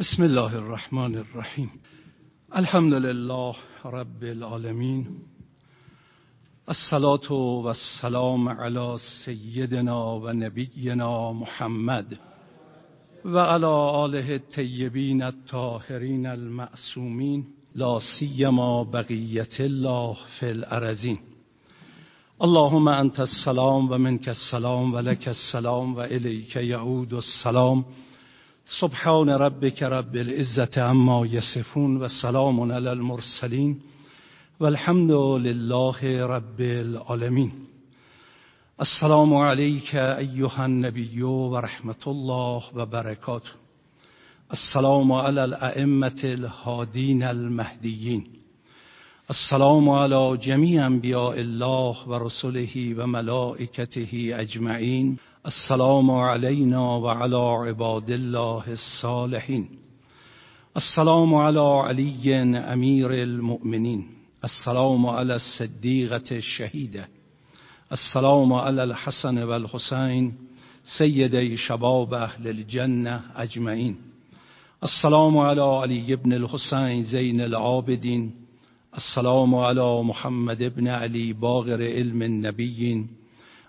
بسم الله الرحمن الرحیم. الحمد لله رب العالمین. الصلاة و السلام علی سیدنا و نبینا محمد و علی آله الطیبین الطاهرین المعصومین. لا سیما بقیت الله فی الارزین اللهم انت السلام و منک السلام و لک السلام و الیک یعود السلام. سبحان ربك رب العزة عما يصفون و سلام علی المرسلین و الحمد لله رب العالمین. السلام عليك ایها النبی و الله و برکاته. السلام علی الائمه الهادین المهدیین. السلام علی جمیع انبیاء الله و رسله و اجمعین. السلام علينا وعلى عباد الله الصالحين السلام على علي امير المؤمنين السلام على الصديقة الشهيدة السلام على الحسن والحسين سيدي شباب اهل الجنة اجمعين السلام على علي بن الحسين زين العابدين السلام على محمد بن علي باغر علم النبيين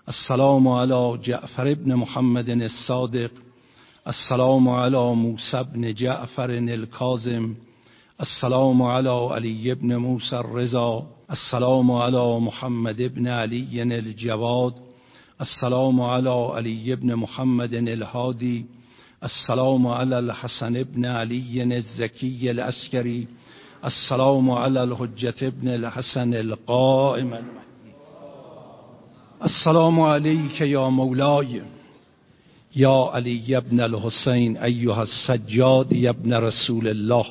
السلام على جعفر بن محمد الصادق. السلام على موسى بن جعفر الكاظم. السلام على علي بن موسى الرضا. السلام على محمد بن علي الجواد. السلام على علي بن محمد الهادي السلام على الحسن بن علي الزكي العسكري السلام على الحجة بن الحسن القائم. المهدي السلام عليك يا مولاي. يا علي بن الحسين أيها السجاد ابن رسول الله.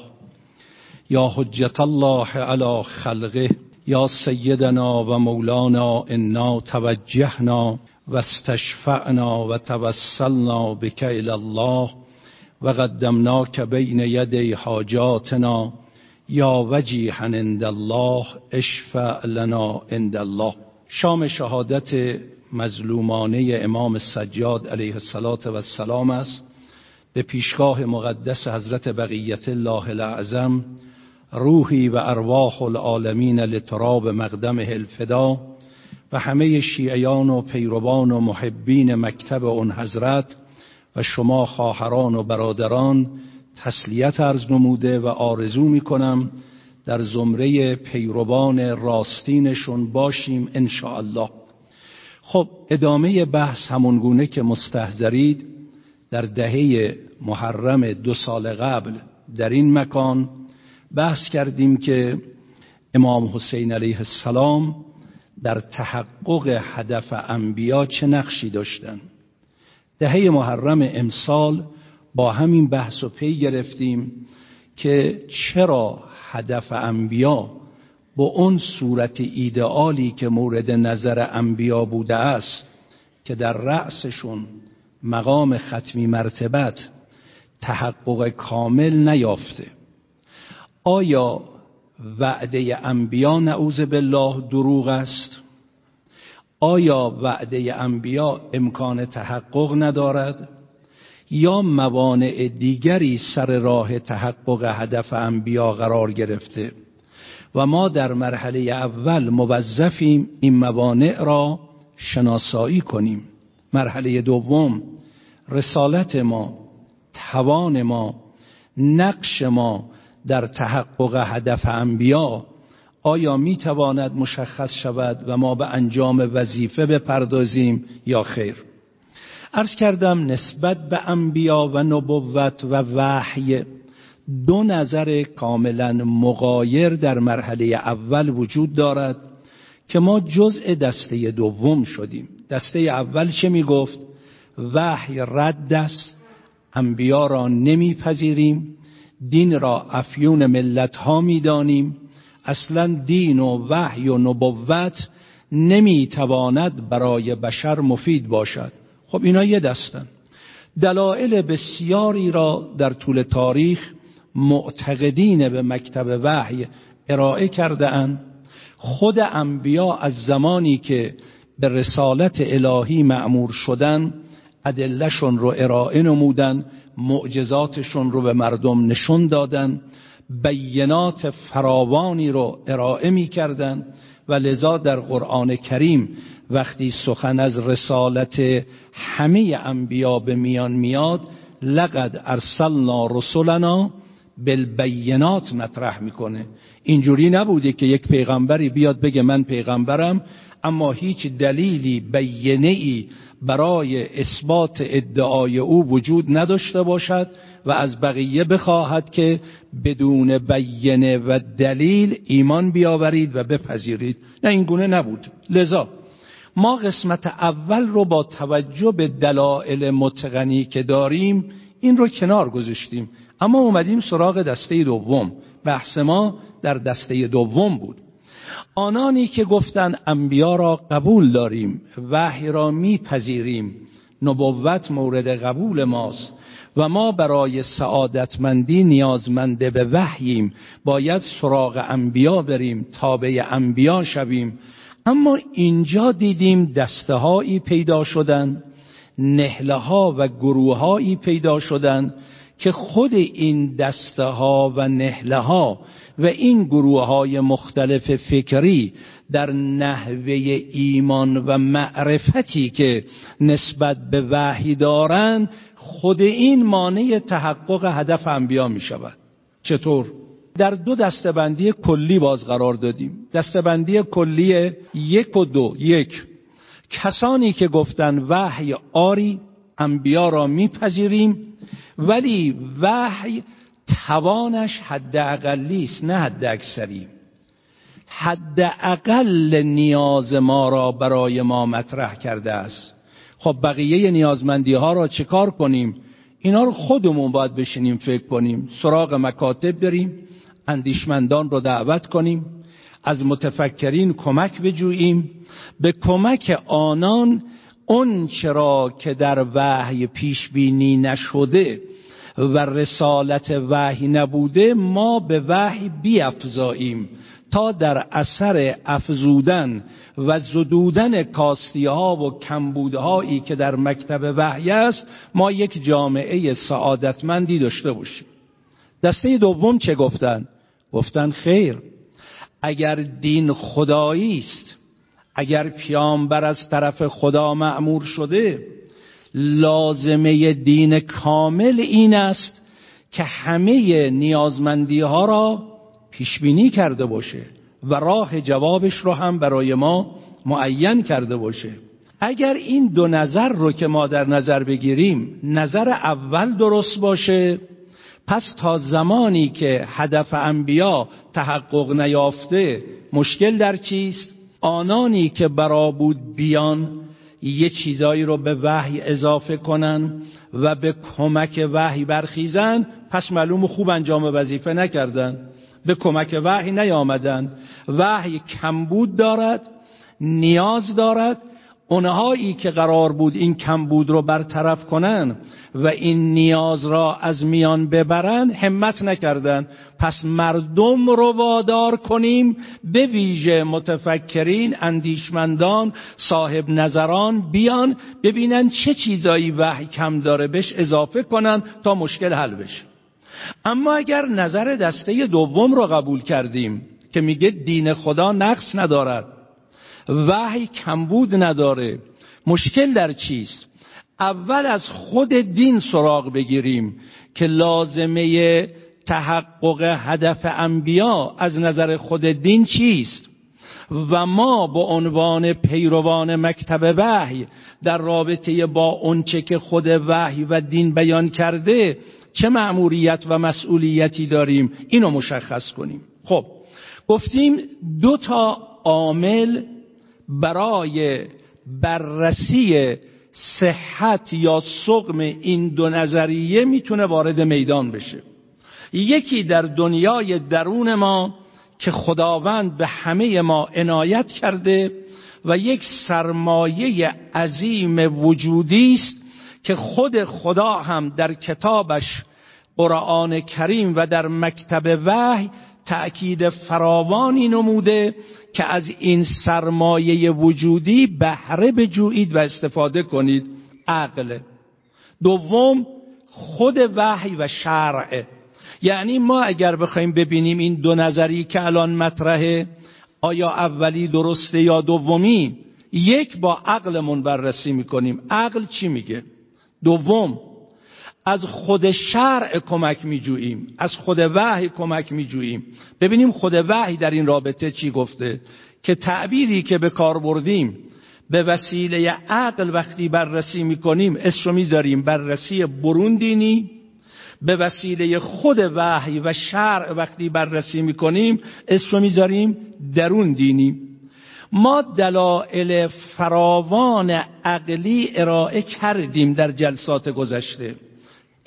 يا حجة الله على خلقه. يا سيدنا ومولانا إنا توجهنا واستشفعنا وتوسلنا بك إلى الله وقدمناك بين يدي حاجاتنا. يا وجيها عند الله اشفع لنا عند الله. شام شهادت مظلومانه امام سجاد علیه السلام است. به پیشگاه مقدس حضرت بقیت الله الاعظم روحی و ارواح العالمین لتراب مقدم الفدا و همه شیعیان و پیروان و محبین مکتب اون حضرت و شما خواهران و برادران تسلیت ارز نموده و آرزو می کنم در زمره پیروان راستینشون باشیم ان الله خب ادامه بحث همونگونه که مستحضرید در دهه محرم دو سال قبل در این مکان بحث کردیم که امام حسین علیه السلام در تحقق هدف انبیا چه نقشی داشتن. دهه محرم امسال با همین بحث و پی گرفتیم که چرا هدف انبیا با اون صورت ایدئالی که مورد نظر انبیا بوده است که در رأسشون مقام ختمی مرتبت تحقق کامل نیافته. آیا وعده انبیا نعوذ بالله دروغ است؟ آیا وعده انبیا امکان تحقق ندارد؟ یا موانع دیگری سر راه تحقق هدف انبیا قرار گرفته و ما در مرحله اول موظفیم این موانع را شناسایی کنیم. مرحله دوم رسالت ما توان ما نقش ما در تحقق هدف انبیا آیا می تواند مشخص شود و ما به انجام وظیفه بپردازیم یا خیر؟ ارز کردم نسبت به انبیا و نبوت و وحی دو نظر کاملا مقایر در مرحله اول وجود دارد که ما جزء دسته دوم شدیم. دسته اول چه می گفت؟ وحی رد است انبیا را نمیپذیریم دین را افیون ملت ها می دانیم اصلا دین و وحی و نبوت نمی تواند برای بشر مفید باشد. خب اینا یه دستن. دلایل بسیاری را در طول تاریخ معتقدین به مکتب وحی ارائه کرده اند خود انبیا از زمانی که به رسالت الهی معمور شدن ادلهشون رو ارائه نمودن معجزاتشون رو به مردم نشون دادن بینات فراوانی رو ارائه می کردن و لذا در قرآن کریم وقتی سخن از رسالت همه انبیا به میان میاد لقد ارسلنا رسولنا بالبینات مطرح می‌کنه. اینجوری نبوده که یک پیغمبری بیاد بگه من پیغمبرم اما هیچ دلیلی بیینه ای برای اثبات ادعای او وجود نداشته باشد و از بقیه بخواهد که بدون بیینه و دلیل ایمان بیاورید و بپذیرید. نه این گونه نبود. لذا ما قسمت اول رو با توجه به دلایل متقنی که داریم این رو کنار گذاشتیم. اما اومدیم سراغ دسته دوم. بحث ما در دسته دوم بود. آنانی که گفتن انبیا را قبول داریم وحی را میپذیریم. نبوت مورد قبول ماست و ما برای سعادتمندی نیازمنده به وحییم. باید سراغ انبیا بریم تابع انبیا شویم. اما اینجا دیدیم دسته پیدا شدن نهله ها و گروه هایی پیدا شدن که خود این دسته ها و نهله ها و این گروه های مختلف فکری در نحوه ایمان و معرفتی که نسبت به وحی دارند خود این مانع تحقق هدف انبیا می شود چطور؟ در دو دستبندی کلی باز قرار دادیم. دستبندی کلی یک و دو یک. کسانی که گفتن وحی آری انبیا را میپذیریم ولی وحی توانش حد اقلی است نه حد اکثری حد اقل نیاز ما را برای ما مطرح کرده است. خب بقیه نیازمندی ها را چکار کنیم؟ اینا رو خودمون باید بشینیم فکر کنیم سراغ مکاتب بریم. اندیشمندان رو دعوت کنیم از متفکرین کمک بجوییم به کمک آنان اون چرا که در وحی پیش بینی نشده و رسالت وحی نبوده ما به وحی بیافزاییم تا در اثر افزودن و زدودن کاستی ها و کمبودهایی که در مکتب وحی است ما یک جامعه سعادتمندی داشته باشیم دسته دوم چه گفتن؟ گفتن خیر. اگر دین خدایی است اگر پیامبر از طرف خدا معمور شده لازمه دین کامل این است که همه نیازمندی ها را پیش بینی کرده باشه و راه جوابش رو هم برای ما معین کرده باشه. اگر این دو نظر رو که ما در نظر بگیریم نظر اول درست باشه پس تا زمانی که هدف انبیا تحقق نیافته مشکل در چیست؟ آنانی که برا بود بیان یه چیزایی رو به وحی اضافه کنن و به کمک وحی برخیزن پس معلوم خوب انجام وظیفه نکردن. به کمک وحی نیامدن. وحی کمبود دارد نیاز دارد اونهایی که قرار بود این کمبود رو برطرف کنن و این نیاز را از میان ببرن همت نکردن. پس مردم رو وادار کنیم به ویژه متفکرین اندیشمندان صاحب نظران بیان ببینن چه چیزایی وحی کم داره بهش اضافه کنن تا مشکل حل بشه. اما اگر نظر دسته دوم رو قبول کردیم که میگه دین خدا نقص ندارد وحی کمبود نداره. مشکل در چیست؟ اول از خود دین سراغ بگیریم که لازمه تحقق هدف انبیا از نظر خود دین چیست؟ و ما به عنوان پیروان مکتب وحی در رابطه با اونچه که خود وحی و دین بیان کرده چه مأموریت و مسئولیتی داریم؟ اینو مشخص کنیم. خب گفتیم دو تا عامل برای بررسی صحت یا سقم این دو نظریه می‌تونه وارد میدان بشه. یکی در دنیای درون ما که خداوند به همه ما عنایت کرده و یک سرمایه عظیم وجودی است که خود خدا هم در کتابش قرآن کریم و در مکتب وحی تأکید فراوانی نموده که از این سرمایه وجودی بهره بجویید و استفاده کنید. عقل. دوم خود وحی و شرع. یعنی ما اگر بخوایم ببینیم این دو نظری که الان مطرحه آیا اولی درسته یا دومی یک با عقلمون بررسی می‌کنیم. عقل چی میگه؟ دوم از خود شرع کمک میجوییم از خود وحی کمک میجوییم. ببینیم خود وحی در این رابطه چی گفته؟ که تعبیری که به کار بردیم به وسیله عقل وقتی بررسی می‌کنیم اسم می‌ذاریم بررسی برون دینی به وسیله خود وحی و شرع وقتی بررسی می‌کنیم اسم می‌ذاریم درون دینی ما دلائل فراوان عقلی ارائه کردیم در جلسات گذشته.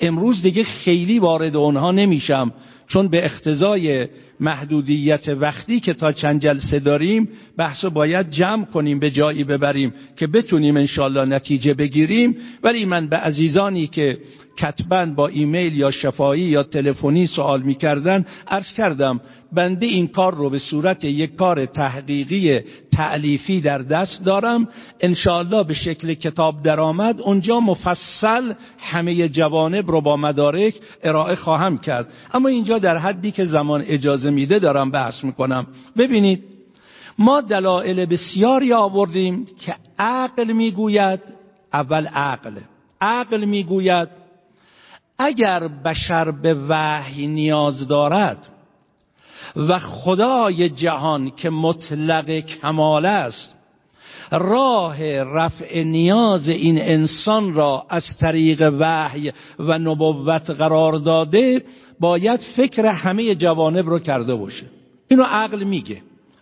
امروز دیگه خیلی وارد اونها نمیشم چون به اختزای محدودیت وقتی که تا چند جلسه داریم بحث باید جمع کنیم به جایی ببریم که بتونیم انشالله نتیجه بگیریم. ولی من به عزیزانی که کتبا با ایمیل یا شفایی یا تلفنی سوال می‌کردن عرض کردم بنده این کار رو به صورت یک کار تحقیقی تعلیفی در دست دارم. انشاءالله به شکل کتاب درآمد اونجا مفصل همه جوانب رو با مدارک ارائه خواهم کرد. اما اینجا در حدی که زمان اجازه میده دارم بحث می‌کنم. ببینید ما دلایل بسیاری آوردیم که عقل می‌گوید اول عقل. عقل می‌گوید اگر بشر به وحی نیاز دارد و خدای جهان که مطلق کمال است راه رفع نیاز این انسان را از طریق وحی و نبوت قرار داده باید فکر همه جوانب رو کرده باشه. اینو عقل میگه.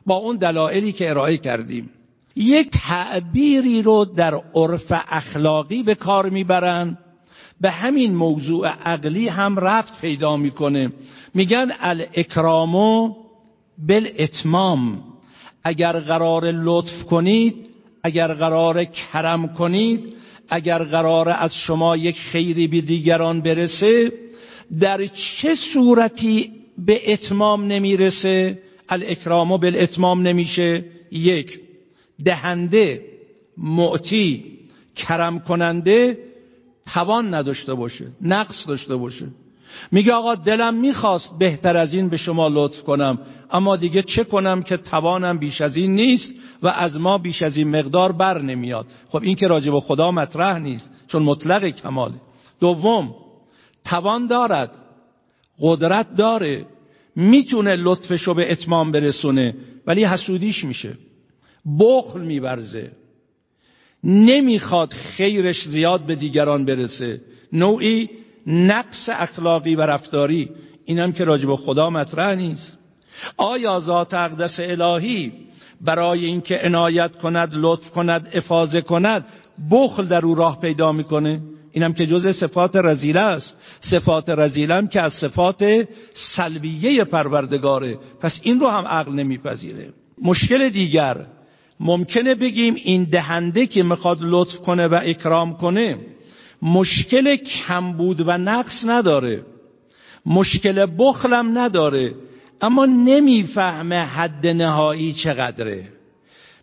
با اون دلایلی که ارائه کردیم. یک تعبیری رو در عرف اخلاقی به کار می‌برند به همین موضوع عقلی هم رفت پیدا می‌کنه. میگن الاکرامو بالاتمام. اگر قرار لطف کنید اگر قرار کرم کنید اگر قرار از شما یک خیری به دیگران برسه در چه صورتی به اتمام نمی‌رسه؟ الاکرامو بالاتمام نمیشه. یک دهنده معتی کرم کننده توان نداشته باشه نقص داشته باشه. میگه آقا دلم می‌خواست بهتر از این به شما لطف کنم اما دیگه چه کنم که توانم بیش از این نیست و از ما بیش از این مقدار بر نمیاد. خب این که راجب خدا مطرح نیست چون مطلق کماله. دوم توان دارد قدرت داره. می‌تونه لطفشو به اتمام برسونه ولی حسودیش میشه. بخل میورزه. نمی‌خواد خیرش زیاد به دیگران برسه. نوعی نقص اخلاقی و رفتاری. اینم که راجب خدا مطرح نیست. آیا ذات اقدس الهی برای اینکه عنایت کند لطف کند افاظه کند بخل در او راه پیدا می‌کنه؟ اینم که جز صفات رزیله است. صفات رزیله که از صفات سلبیه پروردگاره. پس این رو هم عقل نمیپذیره. مشکل دیگر ممکنه بگیم این دهنده که می‌خواد لطف کنه و اکرام کنه مشکل کمبود و نقص نداره. مشکل بخلم نداره. اما نمی‌فهمه حد نهایی چقدره.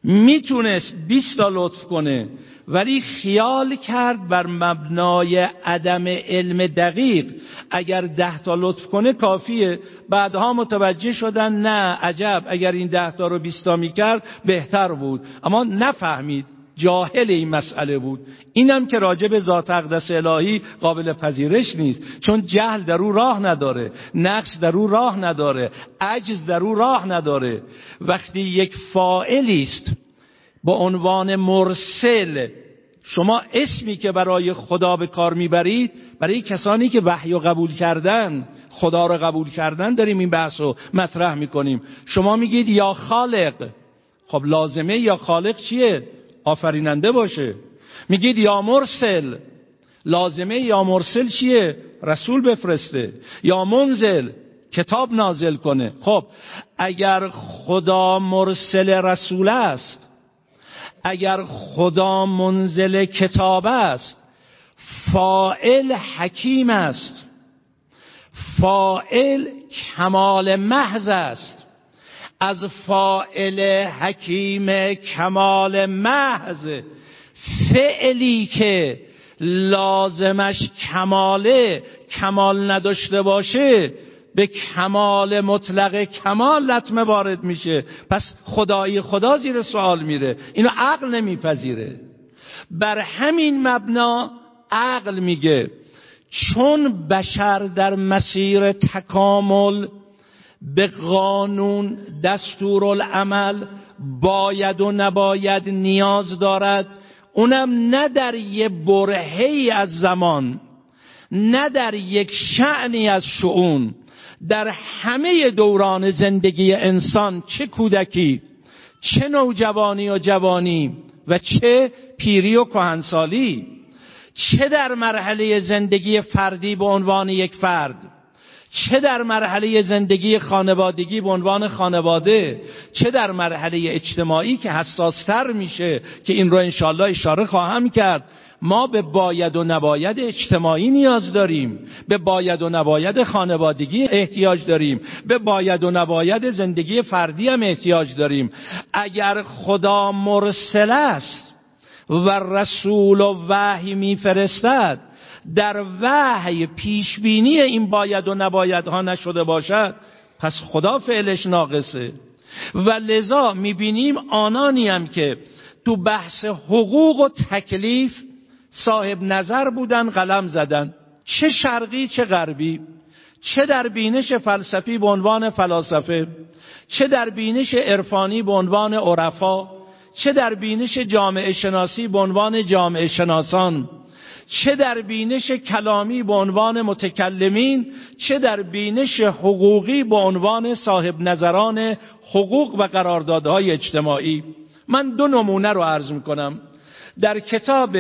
می‌تونست 20 تا لطف کنه. ولی خیال کرد بر مبنای عدم علم دقیق اگر ده تا لطف کنه کافیه. بعدها متوجه شدن نه عجب اگر این ده تا رو بیستا می‌کرد بهتر بود. اما نفهمید جاهل این مسئله بود. اینم که راجع به ذات اقدس الهی قابل پذیرش نیست. چون جهل در او راه نداره نقص در او راه نداره عجز در او راه نداره. وقتی یک فائلی است با عنوان مرسل. شما اسمی که برای خدا به کار می‌برید برای کسانی که وحی و قبول کردن خدا رو قبول کردن داریم این بحث رو مطرح می‌کنیم. شما میگید یا خالق. خب لازمه یا خالق چیه؟ آفریننده باشه. میگید یا مرسل. لازمه یا مرسل چیه؟ رسول بفرسته. یا منزل. کتاب نازل کنه. خب اگر خدا مرسل رسول است اگر خدا منزل کتاب است فائل حکیم است. فائل کمال محض است. از فائل حکیم کمال محض فعلی که لازمش کماله کمال نداشته باشه به کمال مطلق کمال لطمه وارد میشه. پس خدایی خدا زیر سوال میره. اینو عقل نمیپذیره. بر همین مبنا عقل میگه چون بشر در مسیر تکامل به قانون دستور العمل باید و نباید نیاز دارد اونم نه در یه برهی از زمان نه در یک شعنی از شعون. در همه دوران زندگی انسان چه کودکی چه نوجوانی و جوانی و چه پیری و کهنسالی چه در مرحله زندگی فردی به عنوان یک فرد چه در مرحله زندگی خانوادگی به عنوان خانواده چه در مرحله اجتماعی که حساستر میشه که این رو انشالله اشاره خواهم کرد. ما به باید و نباید اجتماعی نیاز داریم. به باید و نباید خانوادگی احتیاج داریم. به باید و نباید زندگی فردی هم احتیاج داریم. اگر خدا مرسل است و رسول و وحی میفرستد در وحی پیشبینی این باید و نباید ها نشده باشد پس خدا فعلش ناقصه. و لذا می‌بینیم آنانی هم که تو بحث حقوق و تکلیف صاحب نظر بودن قلم زدن. چه شرقی چه غربی. چه در بینش فلسفی به عنوان فلاسفه. چه در بینش عرفانی به عنوان عرفا. چه در بینش جامعه شناسی به عنوان جامعه شناسان. چه در بینش کلامی به عنوان متکلمین. چه در بینش حقوقی به عنوان صاحب نظران حقوق و قراردادهای اجتماعی. من دو نمونه رو عرض می‌کنم. در کتاب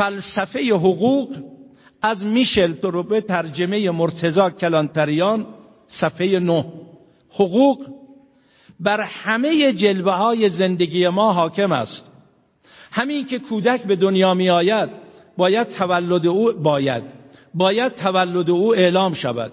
فلسفه حقوق از میشل تروبه ترجمه مرتزا کلانتریان صفحه نه. حقوق بر همه جلوه های زندگی ما حاکم است. همین که کودک به دنیا می آید باید تولد او باید باید تولد او اعلام شود.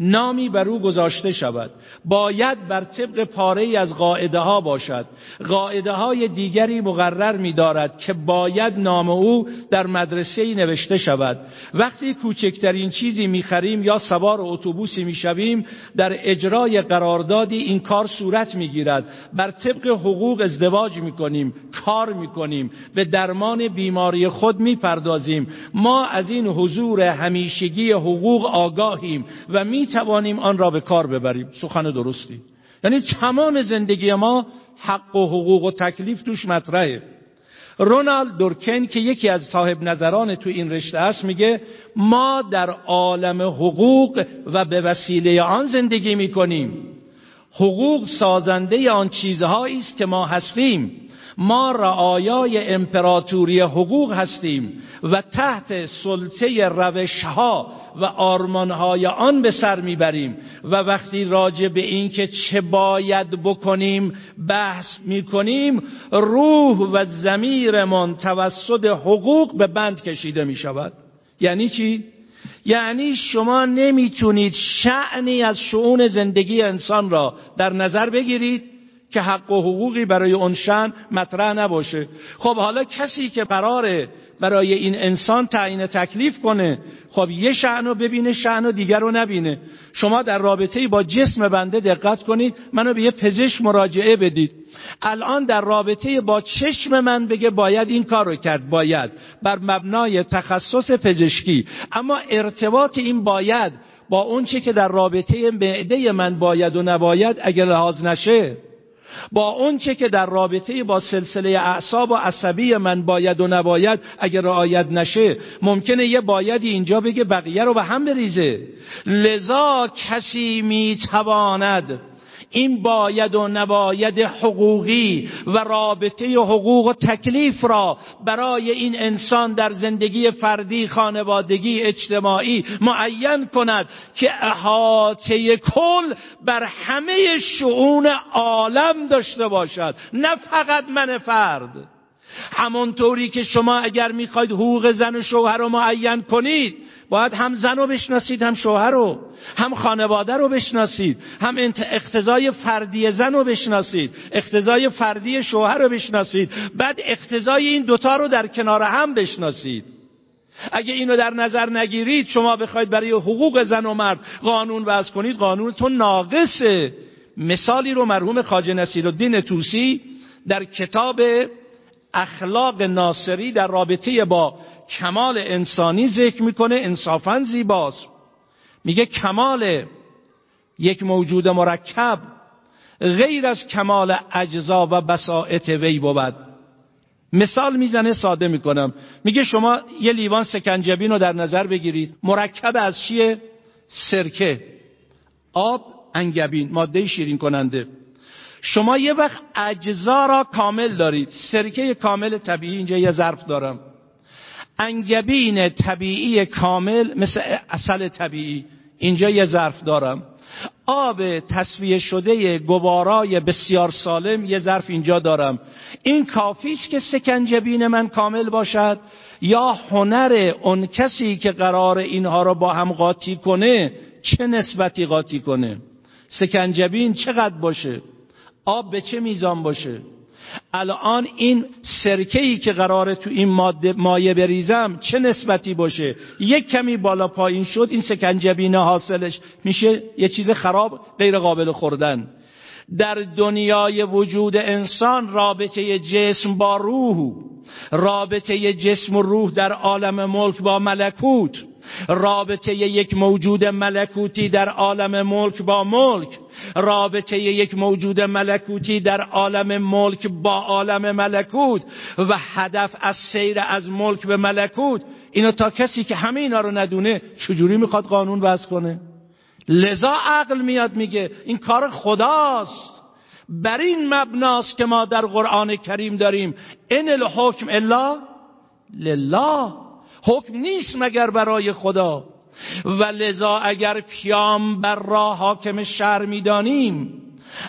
نامی بر او گذاشته شود. باید بر طبق پاره ای از قاعده ها باشد. قاعده های دیگری مقرر می دارد که باید نام او در مدرسه ای نوشته شود. وقتی کوچکترین چیزی می خریم یا سوار اتوبوسی می شویم در اجرای قراردادی این کار صورت می گیرد بر طبق حقوق ازدواج می کنیم کار می کنیم به درمان بیماری خود می پردازیم ما از این حضور همیشگی حقوق آگاهیم و می توانیم آن را به کار ببریم. سخن درستی. یعنی تمام زندگی ما حق و حقوق و تکلیف توش مطرحه. رونالد دورکن که یکی از صاحب نظران تو این رشته است میگه ما در عالم حقوق و به وسیله آن زندگی می‌کنیم. حقوق سازنده آن چیزهایی است که ما هستیم. ما رعایای امپراتوری حقوق هستیم و تحت سلطه روشها و آرمانهای آن به سر می‌بریم و وقتی راجع به این که چه باید بکنیم بحث می‌کنیم روح و زمیرمان توسط حقوق به بند کشیده می‌شود یعنی چی؟ یعنی شما نمی‌تونید شعنی از شعون زندگی انسان را در نظر بگیرید که حق و حقوقی برای اون شن مطرح نباشه. خب حالا کسی که قراره برای این انسان تعیین تکلیف کنه خب یه شعن رو ببینه شعن و دیگر رو نبینه. شما در رابطه با جسم بنده دقت کنید منو به یه پزشک مراجعه بدید. الان در رابطه با چشم من بگه باید این کار رو کرد. باید. بر مبنای تخصص پزشکی. اما ارتباط این باید با اون که در رابطه معده من باید و نباید اگر لحاظ نشه با اونچه که در رابطه با سلسله اعصاب و عصبی من باید و نباید اگر رعایت نشه ممکنه یه بایدی اینجا بگه بقیه رو به هم بریزه. لذا کسی می‌تواند این باید و نباید حقوقی و رابطه حقوق و تکلیف را برای این انسان در زندگی فردی خانوادگی اجتماعی معین کند که احاطه کل بر همه شعون عالم داشته باشد نه فقط من فرد. همانطوری که شما اگر می‌خواید حقوق زن و شوهر رو معین کنید باید هم زن رو بشناسید هم شوهر رو هم خانواده رو بشناسید هم اقتضای فردی زن رو بشناسید اقتضای فردی شوهر رو بشناسید بعد اقتضای این دوتا رو در کنار هم بشناسید. اگه اینو در نظر نگیرید شما بخواید برای حقوق زن و مرد قانون وضع کنید قانونتون ناقصه. مثالی رو مرحوم خاجه نصیر الدین توسی در کتاب اخلاق ناصری در رابطه با کمال انسانی ذکر می‌کنه انصافا زیباست. میگه کمال یک موجود مرکب غیر از کمال اجزا و بساعت وی بود. مثال می‌زنه ساده می‌کنم. میگه شما یه لیوان سکنجبین رو در نظر بگیرید. مرکب از چیه؟ سرکه. آب انگبین ماده شیرین کننده شما یه وقت اجزا را کامل دارید. سرکه کامل طبیعی اینجا یه ظرف دارم. انگبین طبیعی کامل مثل اصل طبیعی. اینجا یه ظرف دارم. آب تصویه شده گوارای بسیار سالم یه ظرف اینجا دارم. این کافیش که سکنجبین من کامل باشد؟ یا هنر اون کسی که قرار اینها رو با هم قاطی کنه چه نسبتی قاطی کنه؟ سکنجبین چقدر باشه؟ آب به چه میزان باشه؟ الان این سرکه ای که قراره تو این ماده مایه بریزم چه نسبتی باشه؟ یک کمی بالا پایین شد این سکنجبینه حاصلش میشه یه چیز خراب غیر قابل خوردن. در دنیای وجود انسان رابطه جسم با روح. رابطه جسم و روح در عالم ملک با ملکوت. رابطه یک موجود ملکوتی در عالم ملک با ملک. رابطه یک موجود ملکوتی در عالم ملک با عالم ملکوت. و هدف از سیر از ملک به ملکوت. اینو تا کسی که همه اینا رو ندونه چجوری می‌خواد قانون وضع کنه؟ لذا عقل میاد میگه این کار خداست. بر این مبناست که ما در قرآن کریم داریم. ان الحکم الا لله. حکم نیست مگر برای خدا. و لذا اگر بر را حاکم شهر می‌دانیم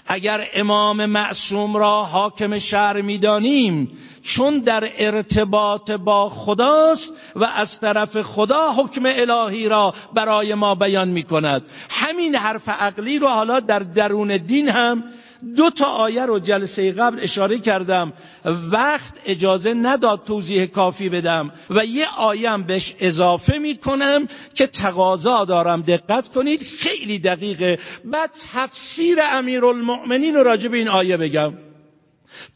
اگر امام معصوم را حاکم شهر می‌دانیم چون در ارتباط با خداست و از طرف خدا حکم الهی را برای ما بیان می کند همین حرف عقلی رو حالا در درون دین هم دو تا آیه رو جلسه قبل اشاره کردم. وقت اجازه نداد توضیح کافی بدم و یه آیم بهش اضافه می کنم که تقاضا دارم. دقت کنید خیلی دقیقه. بعد تفسیر امیرالمؤمنین رو راجع به این آیه بگم.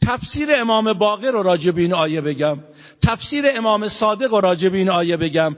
تفسیر امام باقر رو راجع به این آیه بگم. تفسیر امام صادق رو راجع به این آیه بگم.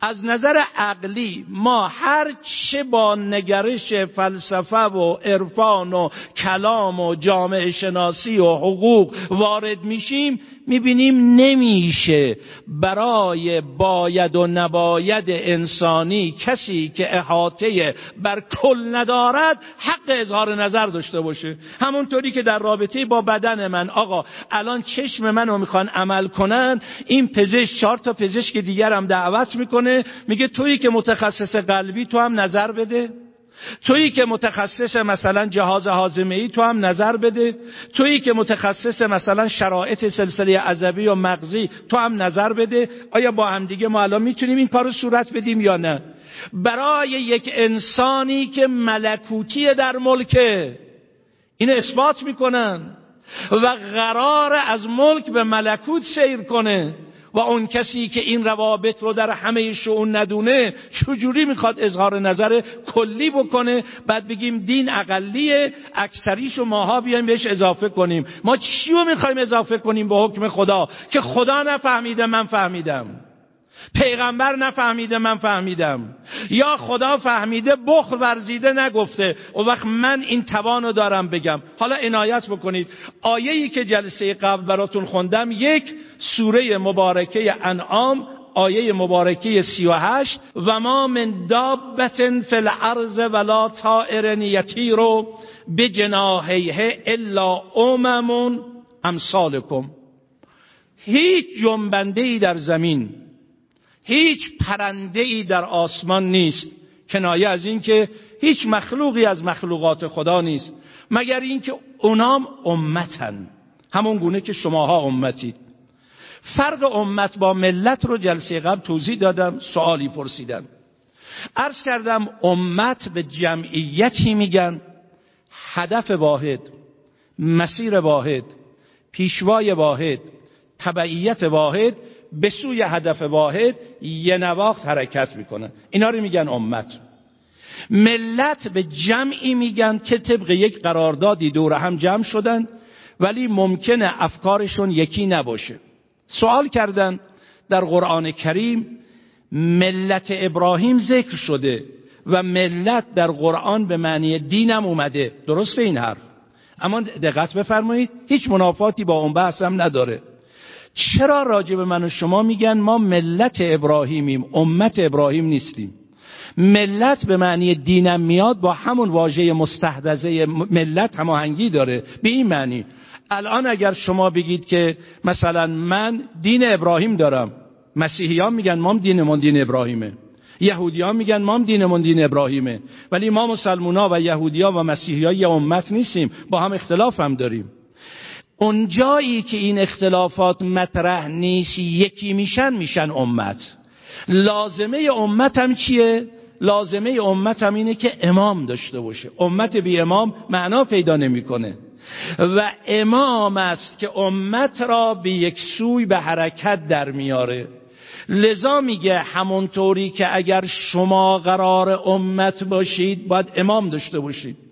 از نظر عقلی ما هر چه با نگرش فلسفه و عرفان و کلام و جامعه شناسی و حقوق وارد میشیم می‌بینیم نمیشه برای باید و نباید انسانی کسی که احاطه بر کل ندارد حق اظهار نظر داشته باشه. همونطوری که در رابطه با بدن من آقا الان چشم منو می‌خوان عمل کنن این پزشک چهار تا پزشک دیگرم دعوت می‌کنه میگه تویی که متخصص قلبی تو هم نظر بده. تویی که متخصص مثلا جهاز حازمه ای تو هم نظر بده. تویی که متخصص مثلا شرایط سلسله عذبی و مغزی تو هم نظر بده. آیا با هم دیگه ما الان می‌تونیم این کارو صورت بدیم یا نه؟ برای یک انسانی که ملکوتی در ملکه این اثبات می‌کنن. و قرار از ملک به ملکوت سیر کنه. و اون کسی که این روابط رو در همه شعون ندونه چجوری می‌خواد اظهار نظر کلی بکنه؟ بعد بگیم دین اقلیه اکثریشو ماها بیایم بهش اضافه کنیم. ما چیو می‌خوایم اضافه کنیم به حکم خدا؟ که خدا نفهمیده من فهمیدم. پیغمبر نفهمیده من فهمیدم. یا خدا فهمیده بخل ورزیده نگفته. و وقت من این توانو دارم بگم. حالا عنایت بکنید. آیه‌ای که جلسه قبل براتون خوندم یک سوره مبارکه انعام آیه مبارکه سی و هشت. و ما من دابت فی الارض ولا طائر یطیر بجناحیه الا امم امثالکم. هیچ جنبنده ای در زمین هیچ پرنده ای در آسمان نیست. کنایه از اینکه هیچ مخلوقی از مخلوقات خدا نیست. مگر اینکه اونام امتن. همون گونه که شماها امتید فرق امت با ملت رو جلسه قبل توضیح دادم سوالی پرسیدن عرض کردم امت به جمعیتی میگن. هدف واحد مسیر واحد پیشوای واحد تبعیت واحد به سوی هدف واحد یه نواخت حرکت می‌کنن اینا رو میگن امت. ملت به جمعی میگن که طبق یک قراردادی دور هم جمع شدن ولی ممکنه افکارشون یکی نباشه. سوال کردن در قرآن کریم ملت ابراهیم ذکر شده و ملت در قرآن به معنی دینم اومده. درسته این حرف؟ اما دقت بفرمایید هیچ منافاتی با اون بحث هم نداره. چرا راجع به من و شما میگن ما ملت ابراهیمیم امت ابراهیم نیستیم؟ ملت به معنی دینم میاد با همون واژه مستحدثه ملت هماهنگی داره به این معنی. الان اگر شما بگید که مثلا من دین ابراهیم دارم مسیحیان میگن ما دینمون دین ابراهیمه. یهودیان میگن ما دینمون دین ابراهیمه. ولی ما مسلمونا و یهودیا و مسیحیا یه امت نیستیم با هم اختلاف هم داریم. اونجایی که این اختلافات مطرح نیست یکی میشن میشن امت. لازمه امت هم چیه؟ لازمه امت هم اینه که امام داشته باشه. امت بی امام معنا پیدا نمی‌کنه. و امام است که امت را به یک سوی به حرکت در میاره. لذا میگه همونطوری که اگر شما قرار امت باشید باید امام داشته باشید.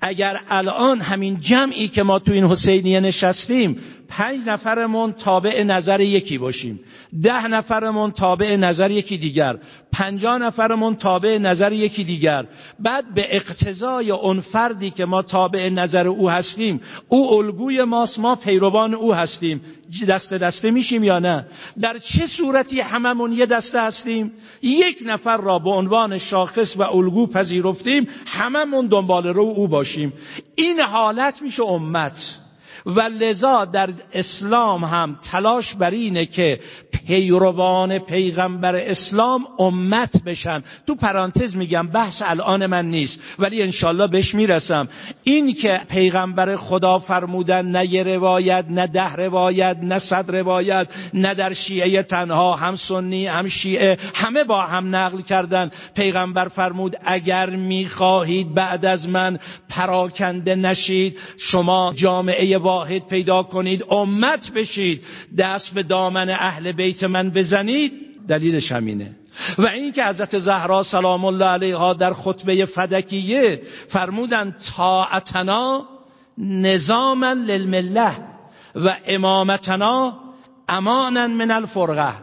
اگر الان همین جمعی که ما تو این حسینیه نشستیم پنج نفرمون تابع نظر یکی باشیم. ده نفرمون تابع نظر یکی دیگر. پنجاه نفرمون تابع نظر یکی دیگر. بعد به اقتضای اون فردی که ما تابع نظر او هستیم او الگوی ماست ما پیروان او هستیم. دست دسته میشیم یا نه؟ در چه صورتی هممون یه دسته هستیم؟ یک نفر را به عنوان شاخص و الگو پذیرفتیم هممون دنبال رو او باشیم. این حالت میشه امت. و لذا در اسلام هم تلاش بر اینه که پیروان پیغمبر اسلام امت بشن. تو پرانتز میگم بحث الان من نیست ولی انشالله بهش می‌رسم. این که پیغمبر خدا فرمودن نه یه روایت نه ده روایت نه صد روایت نه در شیعه تنها هم سنی هم شیعه همه با هم نقل کردن. پیغمبر فرمود اگر می‌خواهید بعد از من پراکنده نشید شما جامعه واحد پیدا کنید امت بشید دست به دامن اهل بیت من بزنید. دلیلش همینه. و این که حضرت زهرا سلام الله علیها در خطبه فدکیه فرمودن طاعتنا نظاما للمله و امامتنا امانا من الفرقه.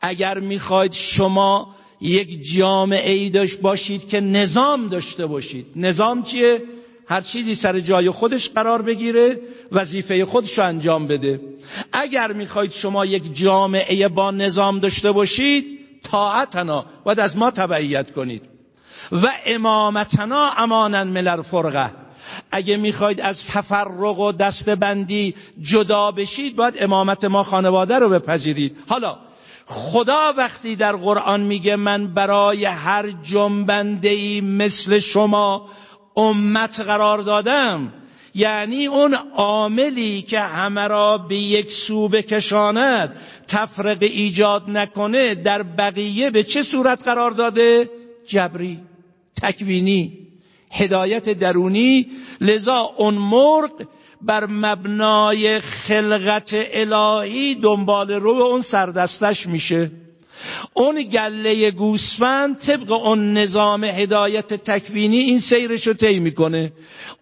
اگر می‌خواید شما یک جامعه ای داشت باشید که نظام داشته باشید. نظام چیه؟ هر چیزی سر جای خودش قرار بگیره وظیفه خودش رو انجام بده. اگر می‌خواید شما یک جامعه با نظام داشته باشید طاعتنا باید از ما تبعیت کنید. و امامتنا امانا ملر فرقه اگه می‌خواید از تفرق و دستبندی جدا بشید باید امامت ما خانواده رو بپذیرید. حالا خدا وقتی در قرآن میگه من برای هر جنبنده مثل شما امت قرار دادم. یعنی اون عاملی که همه را به یک سو بکشاند تفرق ایجاد نکنه در بقیه به چه صورت قرار داده؟ جبری تکوینی هدایت درونی. لذا اون مرغ بر مبنای خلقت الهی دنبال رو اون سردستش میشه. اون گله گوسفند طبق اون نظام هدایت تکوینی این سیرش رو طی می‌کنه.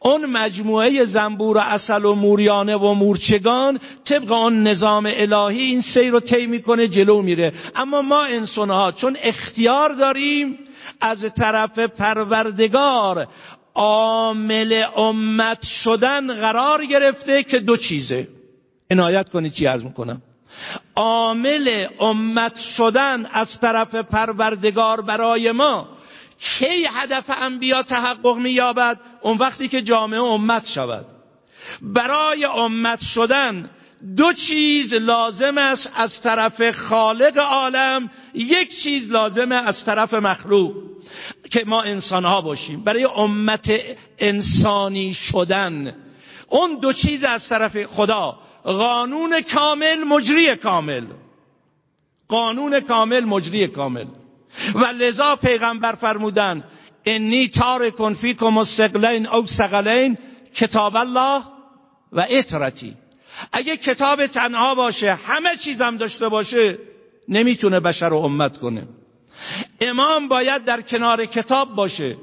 اون مجموعه زنبور و اصل و موریانه و مورچگان طبق اون نظام الهی این سیر رو طی می‌کنه جلو میره. اما ما انسان چون اختیار داریم از طرف پروردگار عامل امت شدن قرار گرفته که دو چیزه. عنایت کنید چی عرض می‌کنم؟ عامل امت شدن از طرف پروردگار برای ما کی هدف انبیا تحقق مییابد؟ اون وقتی که جامعه امت شود. برای امت شدن دو چیز لازم است از طرف خالق عالم یک چیز لازمه از طرف مخلوق که ما انسان ها باشیم. برای امت انسانی شدن. اون دو چیز از طرف خدا. قانون کامل مجری کامل. قانون کامل مجری کامل. و لذا پیغمبر فرمودن انی تارکن فیکم الثقلین او ثقلین کتاب الله و اطرتی اگه کتاب تنها باشه همه چیزم داشته باشه نمی‌تونه بشر رو امت کنه. امام باید در کنار کتاب باشه.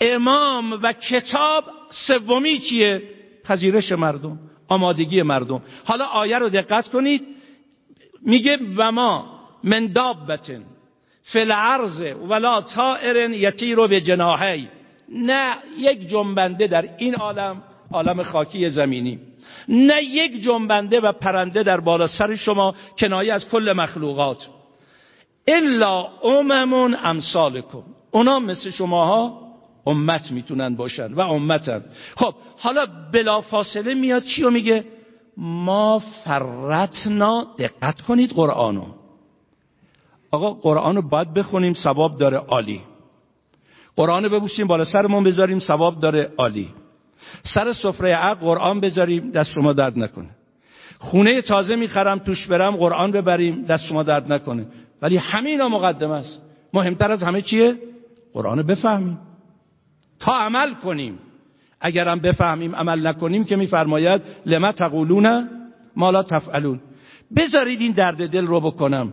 امام و کتاب سومی چیه؟ پذیرش مردم. آمادگی مردم. حالا آیه رو دقت کنید. میگه و ما من دابتن فی الارض ولا طائر یطیر به جناحی نه یک جنبنده در این عالم عالم خاکی زمینی. نه یک جنبنده و پرنده در بالا سر شما کنایه از کل مخلوقات. الا اممون امثالکم. اونا مثل شماها امت می‌تونن باشن و امتن. خب حالا بلا فاصله میاد چی رو میگه؟ ما فرتنا دقت کنید قرآنو. آقا قرآن رو باید بخونیم ثواب داره عالی. قرآن رو ببوسیم بالا سرمون بذاریم ثواب داره عالی. سر سفره عقل قرآن بذاریم دست شما درد نکنه. خونه تازه می‌خرم توش برم قرآن ببریم دست شما درد نکنه. ولی همین مقدم است. مهمتر از همه چیه؟ قرآن بفهمیم. تا عمل کنیم. اگرم بفهمیم عمل نکنیم که میفرماید لما تقولون ما لا تفعلون. بذارید این درد دل رو بکنم.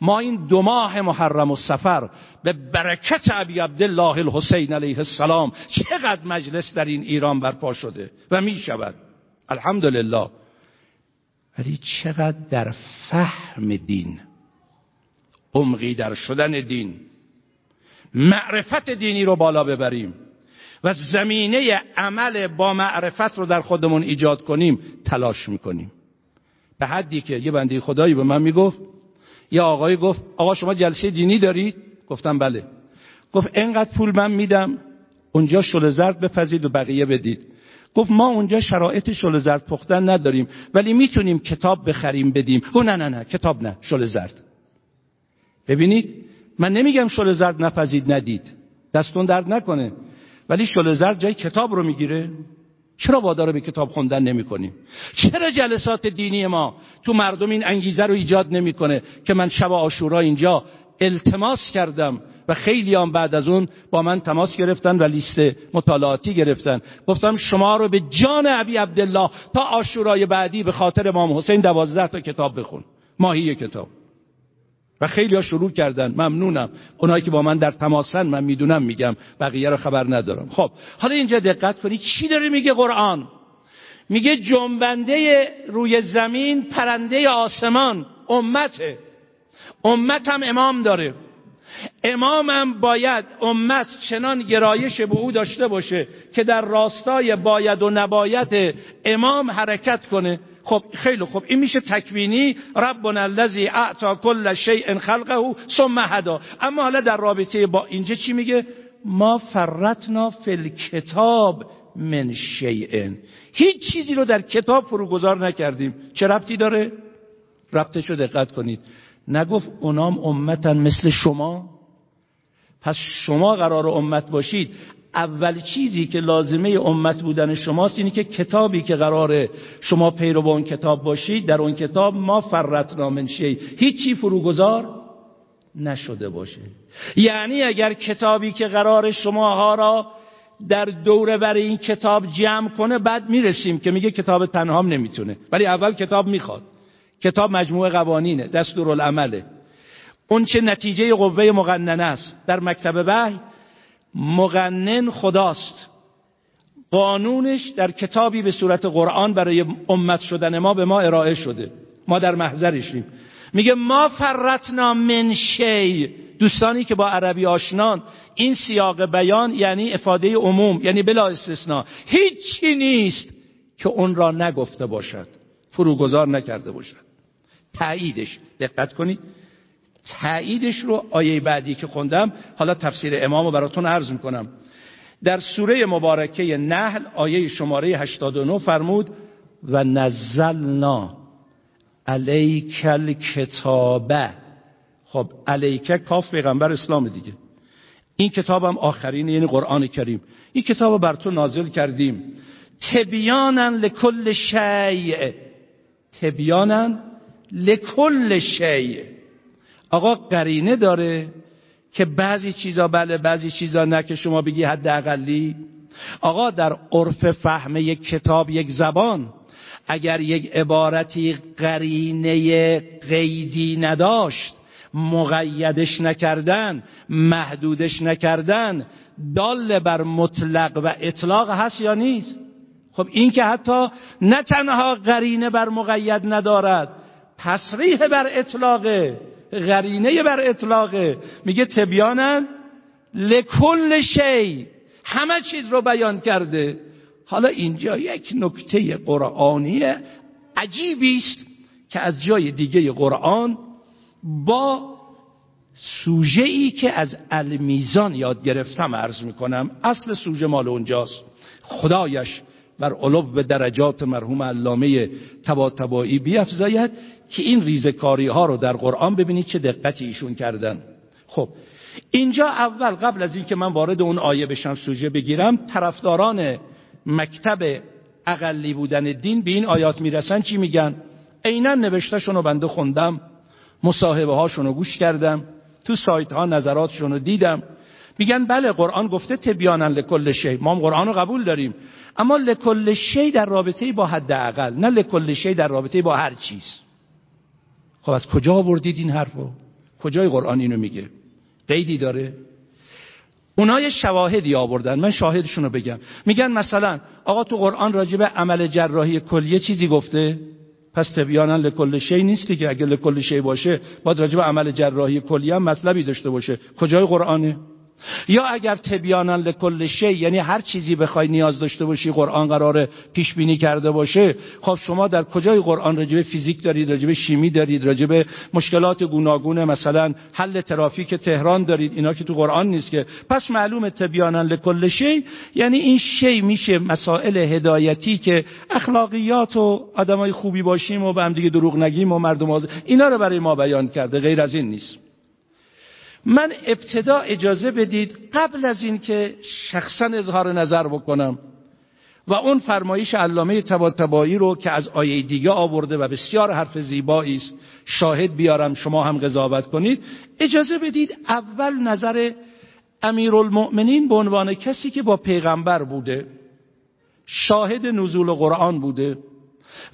ما این دو ماه محرم و سفر به برکت ابی عبدالله الحسین علیه السلام چقدر مجلس در این ایران برپا شده و می شود الحمدلله. ولی چقدر در فهم دین عمقی در شدن دین معرفت دینی رو بالا ببریم. و زمینه عمل با معرفت رو در خودمون ایجاد کنیم تلاش می‌کنیم. به حدی که یه بنده خدایی به من می‌گفت یه آقای گفت آقا شما جلسه دینی دارید گفتم بله. گفت اینقدر پول من میدم اونجا شل زرد بپزید و بقیه بدید. گفت ما اونجا شرایط شل زرد پختن نداریم ولی می‌تونیم کتاب بخریم بدیم. او نه نه نه کتاب نه شل زرد. ببینید من نمیگم شل زرد نپزید ندید. دستون درد نکنه. ولی شل زرد جای کتاب رو می‌گیره. چرا وادار به کتاب خوندن نمی کنیم؟ چرا جلسات دینی ما تو مردم این انگیزه رو ایجاد نمی‌کنه که من شب آشورا اینجا التماس کردم و خیلی هم بعد از اون با من تماس گرفتن و لیست مطالعاتی گرفتن. گفتم شما رو به جان ابی عبدالله تا آشورای بعدی به خاطر امام حسین دوازده تا کتاب بخون. ماهی کتاب. و خیلی ها شروع کردن. ممنونم. اونایی که با من در تماسن من می‌دونم میگم. بقیه رو خبر ندارم. خب حالا اینجا دقت کنید چی داره میگه قرآن. میگه جنبنده روی زمین پرنده آسمان. امته. امت هم امام داره. امامم باید امت چنان گرایش به او داشته باشه که در راستای باید و نباید امام حرکت کنه. خب خیلی خوب. این میشه تکوینی. ربنا الذی اعطا کل شیء خلقه ثم هدا. اما حالا در رابطه با اینجا چی میگه؟ ما فرتنا فی الکتاب من شیء. هیچ چیزی رو در کتاب فروگذار نکردیم. چه ربطی داره؟ ربطشو دقت کنید. نگفت اونام امتن مثل شما؟ پس شما قرار امت باشید. اول چیزی که لازمه امت بودن شماست اینی که کتابی که قراره شما پیرو اون کتاب باشید در اون کتاب ما فرت من شی. هیچی فروگذار نشده باشه. یعنی اگر کتابی که قرار شماها را در دوره برای این کتاب جمع کنه بعد می‌رسیم که میگه کتاب تنهام نمی‌تونه. ولی اول کتاب می‌خواد. کتاب مجموعه قوانینه دستور العمله اون چه نتیجه قوه مقننه است. در مکتب وحی مغنن خداست. قانونش در کتابی به صورت قرآن برای امت شدن ما به ما ارائه شده. ما در محضرشیم. میگه ما فرتنا من شی. دوستانی که با عربی آشنان این سیاق بیان یعنی افاده عموم یعنی بلا استثناء. هیچی نیست که اون را نگفته باشد فروگذار نکرده باشد. تاییدش دقت کنید. تاییدش رو آیه بعدی که خوندم حالا تفسیر امام رو براتون عرض می‌کنم. در سوره مبارکه نحل آیه شماره 89 فرمود و نزلنا علیکل کتابه خب علیکه کاف پیغمبر اسلام دیگه. این کتاب هم آخرین یعنی قرآن کریم. این کتاب رو بر تو نازل کردیم. تبیانا لکل شیء. تبیانا لکل شیء. آقا قرینه داره که بعضی چیزا بله بعضی چیزا نه که شما بگی حد اقلی آقا در عرف فهم یک کتاب یک زبان اگر یک عبارتی قرینه قیدی نداشت مقیدش نکردن محدودش نکردن دال بر مطلق و اطلاق هست یا نیست؟ خب این که حتی نه تنها قرینه بر مقید ندارد تصریح بر اطلاقه. قرینه بر اطلاقه. میگه تبیانن لکل شی. همه چیز رو بیان کرده. حالا اینجا یک نکته قرآنی عجیبی است که از جای دیگه قرآن با سوژه ای که از المیزان یاد گرفتم عرض می‌کنم. اصل سوژه مال اونجاست. خدایش بر علو درجات مرحوم علامه تبا تبایی بیافزاید که این ریزکاری ها رو در قرآن ببینید چه دقتی ایشون کردن. خب اینجا اول قبل از اینکه من وارد اون آیه بشم سوژه بگیرم طرفداران مکتب اقلی بودن دین به این آیات می‌رسن چی میگن؟ عینا نوشته رو بنده خوندم مصاحبه هاشون رو گوش کردم تو سایت ها نظراتشون رو دیدم. میگن بله قرآن گفته تبیانا لکل شی. ما هم قرآن رو قبول داریم. اما لکل شی در رابطه با حد اقل نه لکل شی در رابطه با هر چیز. خب از کجا آوردید این حرفو؟ کجای قرآن اینو میگه؟ قیدی داره. اونا یه شواهدی آوردن. من شاهدشون رو بگم. میگن مثلا آقا تو قرآن راجع به عمل جراحی کلیه چیزی گفته؟ پس تبیانا لکل شی نیست که اگه لکل شی باشه باید راجع به عمل جراحی کلیه هم مطلبی داشته باشه. کجای قرآنه؟ یا اگر تبیانا لکل شی یعنی هر چیزی بخوای نیاز داشته باشی قرآن قراره پیش بینی کرده باشه خب شما در کجای قرآن راجب فیزیک دارید راجب شیمی دارید راجب مشکلات گوناگون مثلا حل ترافیک تهران دارید اینا که تو قرآن نیست که. پس معلوم تبیانا لکل شی یعنی این شی میشه مسائل هدایتی که اخلاقیات و آدمای خوبی باشیم و به هم دیگه دروغ نگیم و مردم آز... اینا رو برای ما بیان کرده غیر از این نیست. من ابتدا اجازه بدید قبل از این که شخصا اظهار نظر بکنم و اون فرمایش علامه تباتبایی رو که از آیه دیگه آورده و بسیار حرف زیبایی است شاهد بیارم شما هم قضاوت کنید. اجازه بدید اول نظر امیرالمؤمنین به عنوان کسی که با پیغمبر بوده شاهد نزول قرآن بوده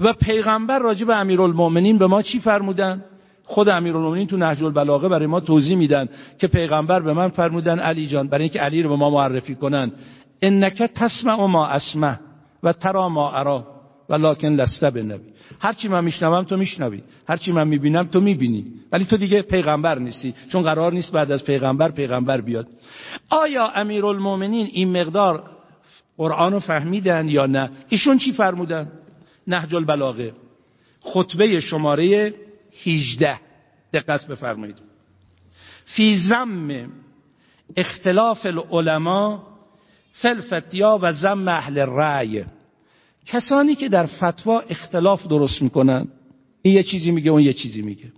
و پیغمبر راجع به امیرالمؤمنین به ما چی فرمودن؟ خود امیرالمومنین تو نهج البلاغه برای ما توضیح میدن که پیغمبر به من فرمودن علی جان برای اینکه علی رو به ما معرفی کنن. انک تسمع ما اسمع و ترا ما ارا ولکن لست بنبی هر چی من میشنوم تو میشنوی هر چی من می‌بینم تو می‌بینی ولی تو دیگه پیغمبر نیستی چون قرار نیست بعد از پیغمبر پیغمبر بیاد. آیا امیرالمومنین این مقدار قرآن رو فهمیدن یا نه؟ ایشون چی فرمودن؟ نهج البلاغه. خطبه شماره 18 دقت بفرمایید. فی زم اختلاف العلماء فلفتیا و زم اهل رأی کسانی که در فتوا اختلاف درست می‌کنن این یه چیزی میگه اون یه چیزی میگه.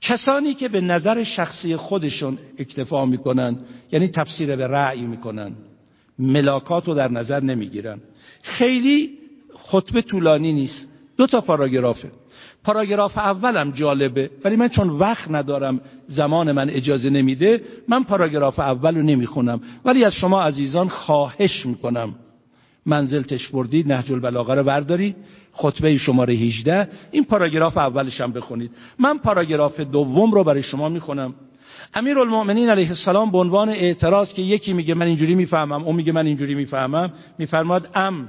کسانی که به نظر شخصی خودشون اکتفا می‌کنن یعنی تفسیر به رأی می‌کنن ملاکات رو در نظر نمی‌گیرن. خیلی خطبه طولانی نیست. دو تا پاراگرافه پاراگراف اولم جالبه. ولی من چون وقت ندارم زمان من اجازه نمیده من پاراگراف اول رو نمی‌خونم. ولی از شما عزیزان خواهش می‌کنم. منزل تشبردید نهج البلاغه رو بردارید خطبه شماره 18 این پاراگراف اولش هم بخونید. من پاراگراف دوم رو برای شما می‌خونم. امیر المؤمنین علیه السلام به عنوان اعتراض که یکی میگه من اینجوری می‌فهمم اون میگه من اینجوری می‌فهمم میفرماد ام.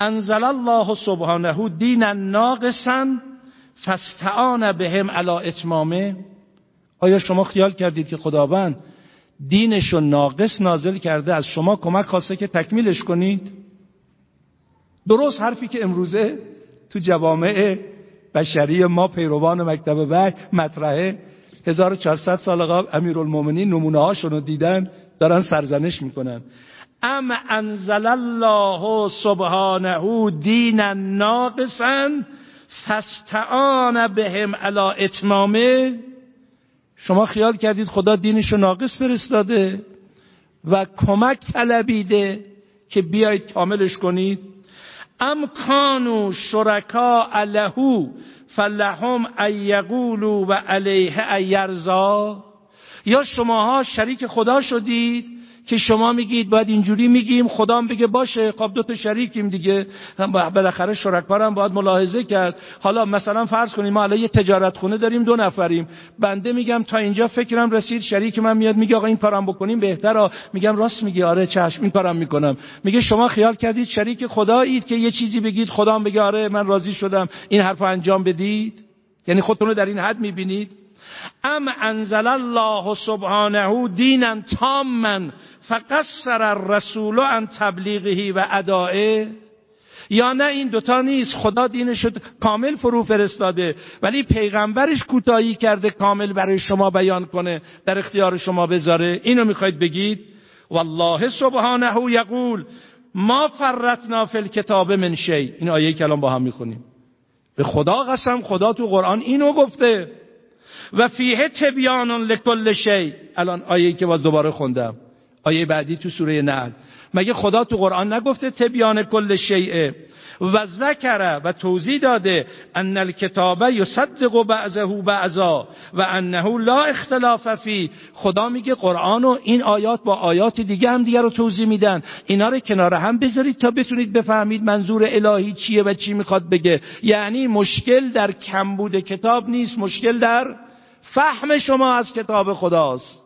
انزل الله سبحانه دینا ناقصا فستعان بهم علا اتمامه. آیا شما خیال کردید که خداوند دینش ناقص نازل کرده از شما کمک خواسته که تکمیلش کنید؟ درست حرفی که امروزه تو جوامع بشری ما پیروان مکتب وحی مطرحه. 1400 سال قبل امیرالمومنین نمونه هاشون دیدن دارن سرزنش می‌کنن. ام انزل الله سبحانه دینا ناقصا فستعان بهم علا اتمامه. شما خیال کردید خدا دینشو ناقص فرستاده و کمک طلبیده که بیایید کاملش کنید. ام کانو شرکا الهو فلهم ایقولو و علیه ایرزا یا شماها شریک خدا شدید که شما میگید باید اینجوری میگیم خدام بگه باشه خب دو تا شریکیم دیگه. بالاخره شرکارم باید ملاحظه کرد. حالا مثلا فرض کنیم ما الان یه تجارت خونه داریم دو نفریم. بنده میگم تا اینجا فکرم رسید شریک من میاد میگه آقا این کارم بکنیم بهتره. میگم راست میگی آره چشم این کارم می‌کنم. میگه شما خیال کردید شریک خدایید که یه چیزی بگید خدام بگه آره من راضی شدم. این حرف انجام بدید؟ یعنی خودتون رو در این حد می‌بینید؟ ام انزل الله سبحانه دینا تاما فقصر الرسول عن تبلیغه و ادائه؟ یا نه این دوتا نیست. خدا دینش کامل فرو فرستاده ولی پیغمبرش کوتاهی کرده کامل برای شما بیان کنه در اختیار شما بذاره. اینو می‌خواید بگید؟ والله سبحانه یقول ما فرتنا فی الکتاب من شی. این آیه که الان با هم می‌خونیم. به خدا قسم خدا تو قرآن اینو گفته. و فیه تبیان لکل شی. الان آیه که باز دوباره خوندم. آیه بعدی تو سوره نحل. مگه خدا تو قرآن نگفته تبیان کل شیعه و ذکره و توضیح داده ان الکتاب یصدق بعضه بعضا و انه لا اختلاف فی. خدا میگه قرآن و این آیات با آیات دیگه هم دیگه رو توضیح میدن. اینا رو کنار هم بذارید تا بتونید بفهمید منظور الهی چیه و چی می‌خواد بگه. یعنی مشکل در کمبود کتاب نیست مشکل در فهم شما از کتاب خداست.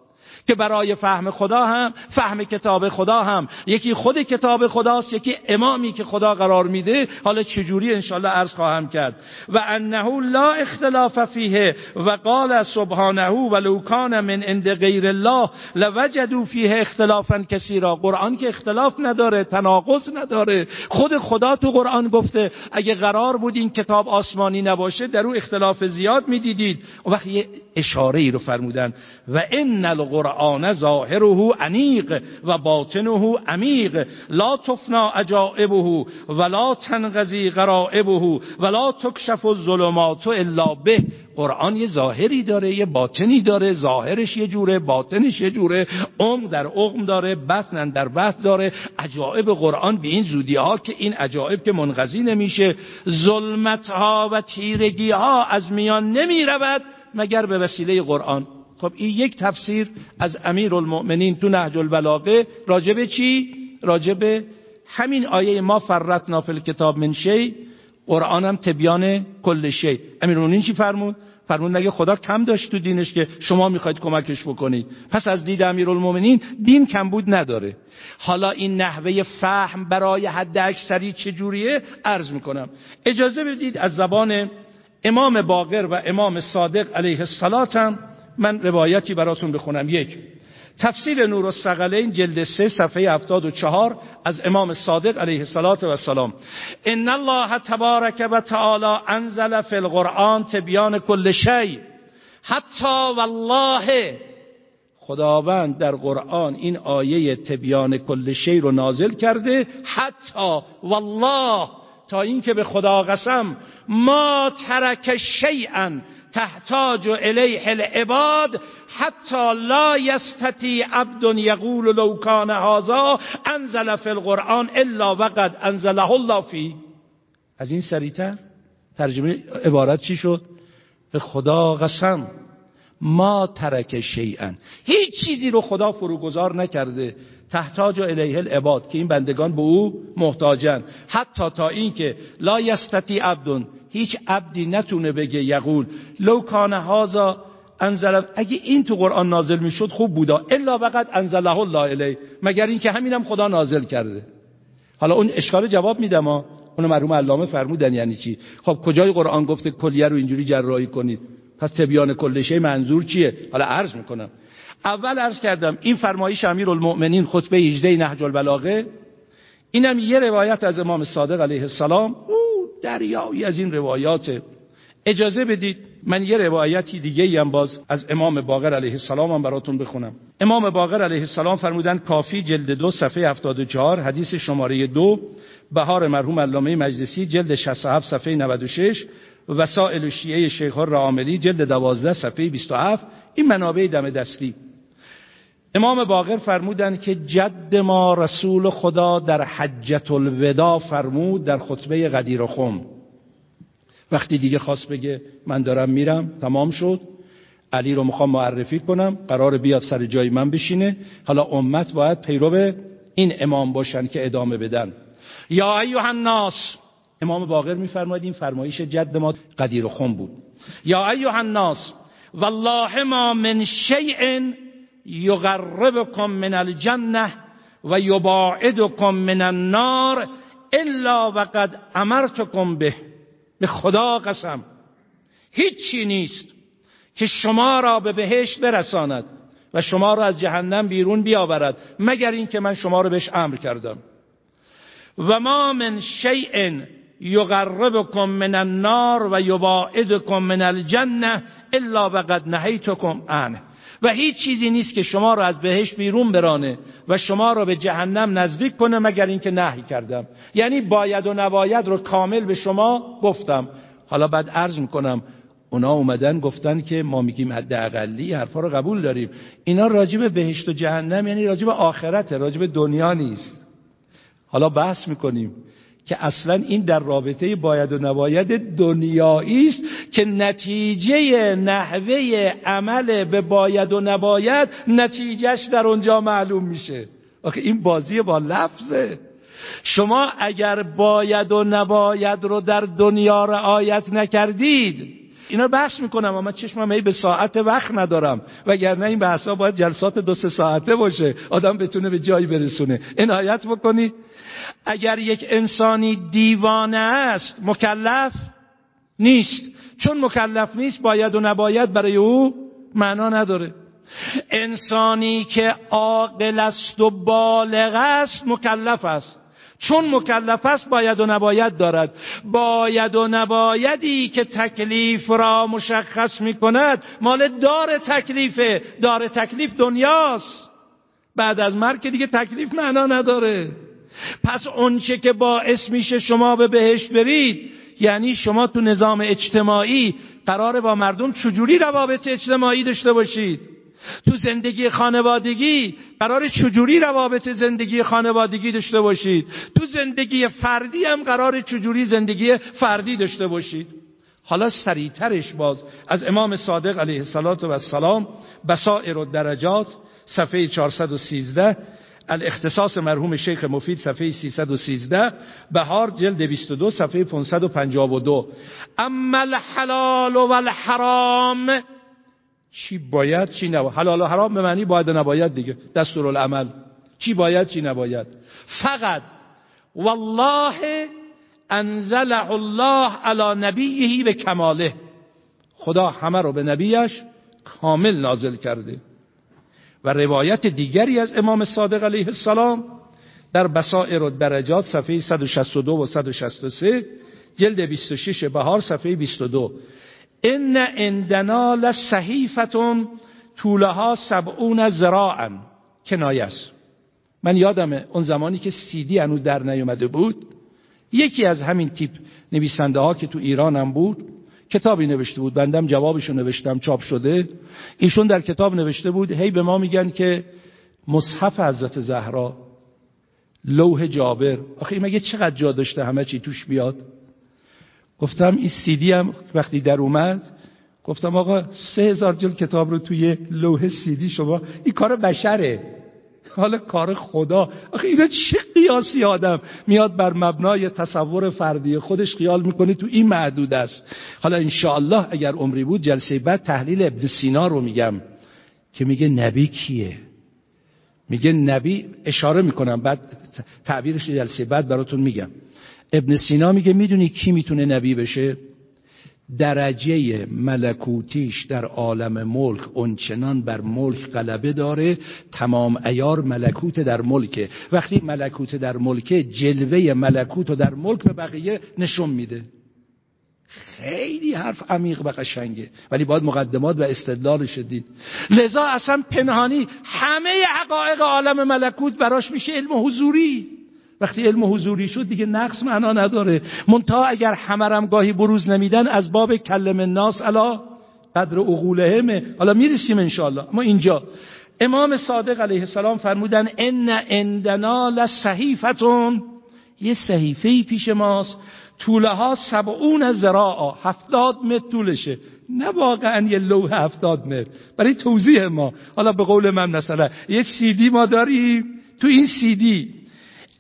که برای فهم خدا هم فهم کتاب خدا هم. یکی خود کتاب خداست یکی امامی که خدا قرار میده. حالا چجوری انشالله عرض خواهم کرد. و انه لا اختلاف فیه و قال سبحانه ولو کان من عند غیر الله لوجدوا فیه اختلافا کثیرا. قرآن که اختلاف نداره تناقض نداره. خود خدا تو قرآن گفته اگه قرار بود این کتاب آسمانی نباشه در او اختلاف زیاد می‌دیدید. وقتی یه اشاره ای رو فرمودن. و ان القرآن القرآن ظاهره انیق و باطنه عمیق. لا تفنا عجائبه ولا تنغزی غرائبه ولا تکشف الظلمات الا به. قرآن یه ظاهری داره یه باطنی داره ظاهرش یه جوره باطنش یه جوره عمق در عقم داره بسن در بس داره. عجائب قرآن به این زودی ها که این عجائب که منغزی نمیشه. ظلمت ها و تیرگی ها از میان نمی رود مگر به وسیله قرآن؟ خب این یک تفسیر از امیر المؤمنین تو نهج البلاغه راجب چی؟ راجب همین آیه ما فرت نافل کتاب من شی قرآن هم تبیان کل شی. امیر المؤمنین چی فرمود؟ فرمود مگه خدا کم داشت تو دینش که شما می‌خواید کمکش بکنید پس از دید امیر المؤمنین دین کمبود نداره. حالا این نحوه فهم برای حد اکثری چجوریه عرض می‌کنم. اجازه بدید از زبان امام باقر و امام صادق علیه السلام من روایتی براتون بخونم. یک تفسیر نور السقلین جلد سه صفحه 74 از امام صادق علیه السلام ان الله تبارک و تعالی انزل فی القرآن تبیان کل شی. حتی والله. خداوند در قرآن این آیه تبیان کل شی رو نازل کرده. حتی والله. تا اینکه به خدا قسم ما ترک شیئا تحتاج الیه العباد حتی لا یستطیع عبد یقول لو کان هذا انزل فی القرآن الا وقد انزله الله فی از این سریعتر؟ ترجمه عبارت چی شد؟ به خدا قسم. ما ترک شیئا. هیچ چیزی رو خدا فروگذار نکرده. تحتاج الیه العباد که این بندگان به او محتاجن. حتی تا اینکه لا یستطیع عبد هیچ عبدی نتونه بگه یقول. لو کان هازا انزل اگه این تو قرآن نازل می‌شد خوب بودا. الا فقط انزله الله الی مگر اینکه همینم خدا نازل کرده. حالا اون اشکال جواب میدم ها. اون مرحوم علامه فرمودن یعنی چی؟ خب کجای قرآن گفته کلیه رو اینجوری جراحی کنید؟ پس تبیان کلشه منظور چیه؟ حالا عرض می‌کنم. اول عرض کردم این فرمایش امیر المؤمنین خطبه 18 نهج البلاغه. اینم یه روایت از امام صادق علیه السلام. دریایی از این روایات. اجازه بدید من یه روایتی دیگه هم باز از امام باقر علیه السلام هم براتون بخونم. امام باقر علیه السلام فرمودن کافی جلد دو صفحه 74 حدیث شماره دو بهار مرحوم علامه مجلسی جلد 67 صفحه 96 وسائل شیعه شیخ راملی جلد 12 صفحه 27 این منابع دم دستی. امام باقر فرمودن که جد ما رسول خدا در حجت الودا فرمود در خطبه قدیر خم. وقتی دیگه خواست بگه من دارم میرم تمام شد. علی رو می‌خوام معرفی کنم قرار بیاد سر جای من بشینه. حالا امت باید پیرو این امام باشن که ادامه بدن. یا ایها الناس امام باقر میفرماید این فرمایش جد ما قدیر خم بود. یا ایها الناس والله ما من شیء یقربکم من الجنه و یباعدکم من النار الا وقد امرتکم به. به خدا قسم. هیچی نیست که شما را به بهشت برساند و شما را از جهنم بیرون بیاورد مگر اینکه من شما را بهش امر کردم. و ما من شیء یقربکم من النار و یباعدکم من الجنه الا وقد نهیتکم عنه. و هیچ چیزی نیست که شما را از بهش بیرون برانه و شما را به جهنم نزدیک کنه مگر اینکه نهی کردم. یعنی باید و نباید رو کامل به شما گفتم. حالا بعد عرض می‌کنم اونا اومدن گفتن که ما میگیم حد اقلی حرفا رو قبول داریم. اینا راجب بهشت و جهنم یعنی راجب آخرته راجب دنیا نیست. حالا بحث می‌کنیم. که اصلا این در رابطه باید و نباید دنیایی است که نتیجه نحوه عمل به باید و نباید نتیجهش در اونجا معلوم میشه. آخه این بازی با لفظه. شما اگر باید و نباید رو در دنیا رعایت نکردید اینا بحث می‌کنم اما چشمم ای به ساعت وقت ندارم. وگرنه این بحثا باید جلسات دو سه ساعته باشه. آدم بتونه به جایی برسونه. عنایت بکنید اگر یک انسانی دیوانه است مکلف نیست. چون مکلف نیست باید و نباید برای او معنا نداره. انسانی که عاقل است و بالغ است مکلف است. چون مکلف است باید و نباید دارد. باید و نبایدی که تکلیف را مشخص می کند مال دار تکلیفه. دار تکلیف دنیاست. بعد از مرگ دیگه تکلیف معنا نداره. پس اونچه که باعث میشه شما به بهشت برید یعنی شما تو نظام اجتماعی قرار با مردم چجوری روابط اجتماعی داشته باشید؟ تو زندگی خانوادگی قرار چجوری روابط زندگی خانوادگی داشته باشید؟ تو زندگی فردی هم قرار چجوری زندگی فردی داشته باشید؟ حالا سریعترش باز از امام صادق علیه السلام بسائر و درجات صفحه 413 الاختصاص مرحوم شیخ مفید صفحه 313 بهار جلد 22 صفحه 552 اما الحلال و الحرام چی باید چی نباید. حلال و حرام به معنی باید و نباید دیگه. دستور العمل چی باید چی نباید. فقط والله انزله الله علی نبیه به کماله. خدا همه رو به نبیش کامل نازل کرده. و روایت دیگری از امام صادق علیه السلام در بسائر و درجات صفحه 162 و 163 جلد 26 بهار صفحه 22 ان عندنا لصحیفتون طولها سبعون زراعا. کنایه است. من یادمه اون زمانی که سیدی هنوز در نیومده بود یکی از همین تیپ نویسنده ها که تو ایران هم بود کتابی نوشته بود. بندم جوابشو نوشتم چاپ شده. ایشون در کتاب نوشته بود هی به ما میگن که مصحف حضرت زهرا لوح جابر. آخه مگه چقدر جا داشته همه چی توش بیاد؟ گفتم این سیدی هم وقتی در اومد گفتم آقا سه هزار جلد کتاب رو توی لوح سیدی شما این کار بشره. حالا کار خدا. آخه اینا چه قیاسی آدم؟ میاد بر مبنای تصور فردی خودش خیال می‌کنه تو این معدود است. حالا انشاءالله اگر عمری بود جلسه بعد تحلیل ابن سینا رو میگم که میگه نبی کیه؟ میگه نبی اشاره می‌کنم بعد تعبیرش جلسه بعد براتون میگم. ابن سینا میگه می‌دونی کی می‌تونه نبی بشه؟ درجه ملکوتیش در عالم ملک اونچنان بر ملک غلبه داره تمام ایار ملکوت در ملکه. وقتی ملکوت در ملکه جلوه ملکوت در ملک به بقیه نشون میده. خیلی حرف عمیق و قشنگه. ولی باید مقدمات و استدلالش دید. لذا اصلا پنهانی همه حقایق عالم ملکوت براش میشه علم حضوری. وقتی علم حضوری شد دیگه نقص معنا نداره. منتها اگر همرم گاهی بروز نمیدن از باب کلم الناس الا قدر عقولهمه حالا می‌رسیم انشاءالله. اما اینجا. امام صادق علیه السلام فرمودن ان عندنا لصحیفتون. یه صحیفه پیش ماست. طوله ها سبعون زراعا. هفتاد متر طولشه. نه واقعا یه لوح هفتاد متر. برای توضیح ما. حالا به قول من مثلا یه سیدی ما داریم. تو این سیدی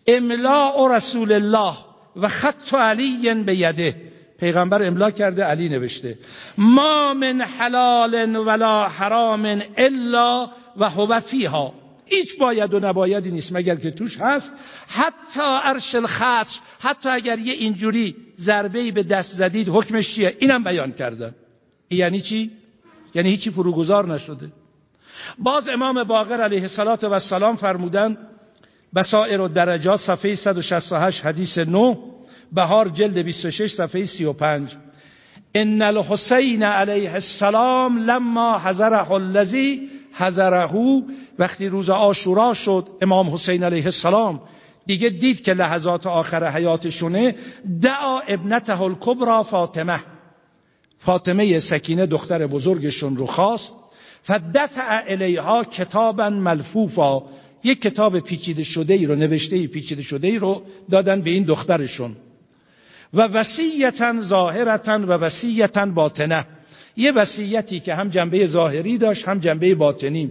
املاء رسول الله و خط علی به یده. پیغمبر املا کرده علی نوشته. ما من حلال ولا حرام الا و هو فیها. هیچ باید و نبایدی نیست مگر که توش هست. حتی عرش الخطر حتی اگر یه اینجوری ضربه به دست زدید حکمش چیه؟ اینم بیان کردن. یعنی چی؟ یعنی هیچی فروگذار نشده. باز امام باقر علیه السلام فرمودن بسائر و درجات صفحه 168 حدیث 9 بهار جلد 26 صفحه 35 ان الحسین علیه السلام لما حضره الذی حضره وقتی روز آشورا شد امام حسین علیه السلام دیگه دید که لحظات آخر حیاتشونه دعا ابنته الکبرا فاطمه. فاطمه سکینه دختر بزرگشون رو خواست. فدفع الیها کتابا ملفوفا. یک کتاب پیچیده شده ای رو نوشته پیچیده شده ای رو دادن به این دخترشون. و وسیعتا ظاهرتا و وسیعتا باطنه. یه وصیتی که هم جنبه ظاهری داشت هم جنبه باطنی.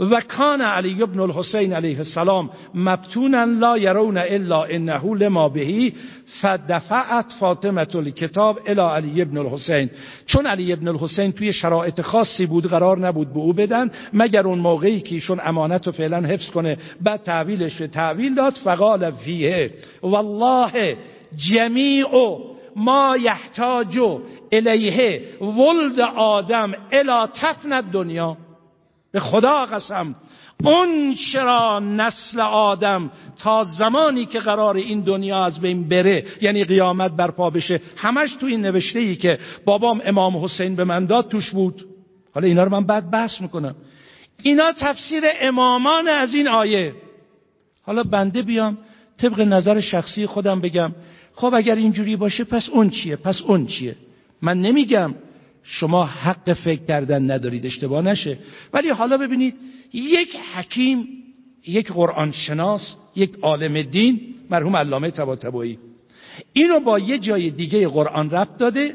و کان علی ابن الحسین علیه السلام مبتونا لا یرون الا انه لما بهی فدفعت فاطمه الکتاب الى علی ابن الحسین. چون علی ابن الحسین توی شرایط خاصی بود قرار نبود به او بدن مگر اون موقعی که ایشون امانت رو فعلا حفظ کنه بعد تعویلش تعویل داد فقال فیه والله جمیع ما یحتاج الیه ولد آدم الا تفن دنیا به خدا قسم اون چرا نسل آدم تا زمانی که قرار این دنیا از بین بره یعنی قیامت برپا بشه همش تو این نوشته ای که بابام امام حسین به من داد توش بود. حالا اینا رو من بعد بحث می‌کنم. اینا تفسیر امامان از این آیه. حالا بنده بیام طبق نظر شخصی خودم بگم. خب اگر اینجوری باشه پس اون چیه؟ پس اون چیه؟ من نمیگم شما حق فکر کردن ندارید اشتباه نشه. ولی حالا ببینید یک حکیم یک قرآن شناس یک عالم دین مرحوم علامه طباطبایی اینو با یه جای دیگه قرآن ربط داده.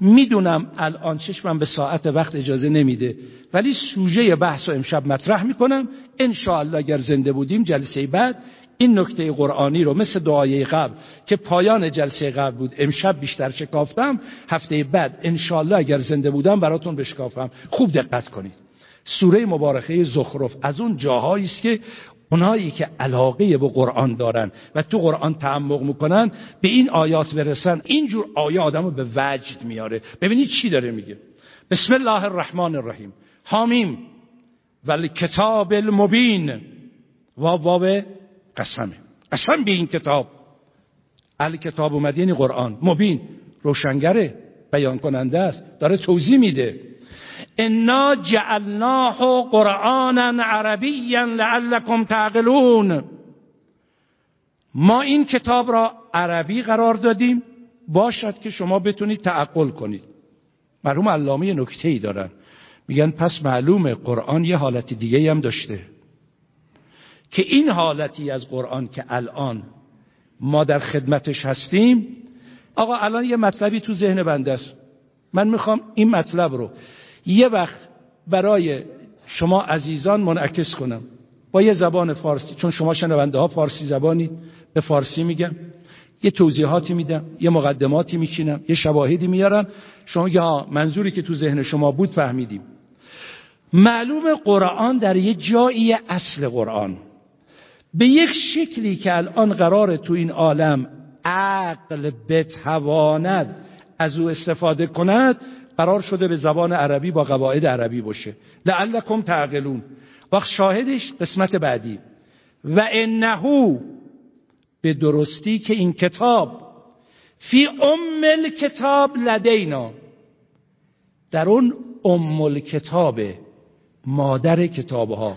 می‌دونم الان چشمم به ساعت وقت اجازه نمیده ولی سوژه بحث و امشب مطرح می‌کنم. ان اگر زنده بودیم جلسه بعد این نکته قرآنی رو مثل دعای قبل که پایان جلسه قبل بود امشب بیشتر شکافتم. هفته بعد انشالله اگر زنده بودم براتون بشکافم. خوب دقت کنید. سوره مبارکه زخرف از اون جاهایی است که اونایی که علاقه به قرآن دارن و تو قرآن تعمق می‌کنن به این آیات برسن اینجور آیه آدم رو به وجد میاره. ببینید چی داره میگه. بسم الله الرحمن الرحیم. حامیم. و کتاب المبین. و واو قسمه. قسم به این کتاب. ال کتاب اومد یعنی قرآن. مبین. روشنگره. بیان کننده است. داره توضیح میده. انا جعلناه قرآنا عربیا لعلكم تعقلون. ما این کتاب را عربی قرار دادیم باشد که شما بتونید تعقل کنید. مرحوم علامه نکته ای دارن. میگن پس معلومه قرآن یه حالت دیگه هم داشته. که این حالتی از قرآن که الان ما در خدمتش هستیم آقا الان یه مطلبی تو ذهن بنده است. من می‌خوام این مطلب رو یه وقت برای شما عزیزان منعکس کنم. با یه زبان فارسی چون شما شنونده ها فارسی زبانید به فارسی میگم. یه توضیحاتی میدم یه مقدماتی میچینم یه شواهدی میارم. شما یا منظوری که تو ذهن شما بود فهمیدیم. معلوم قرآن در یه جایی اصل قرآن. به یک شکلی که الان قرار تو این عالم عقل بتواند از او استفاده کند قرار شده به زبان عربی با قواعد عربی باشه. لعلکم تعقلون. وقت شاهدش قسمت بعدی. و انهو به درستی که این کتاب فی ام کتاب لدینا. در اون ام کتاب مادر کتاب ها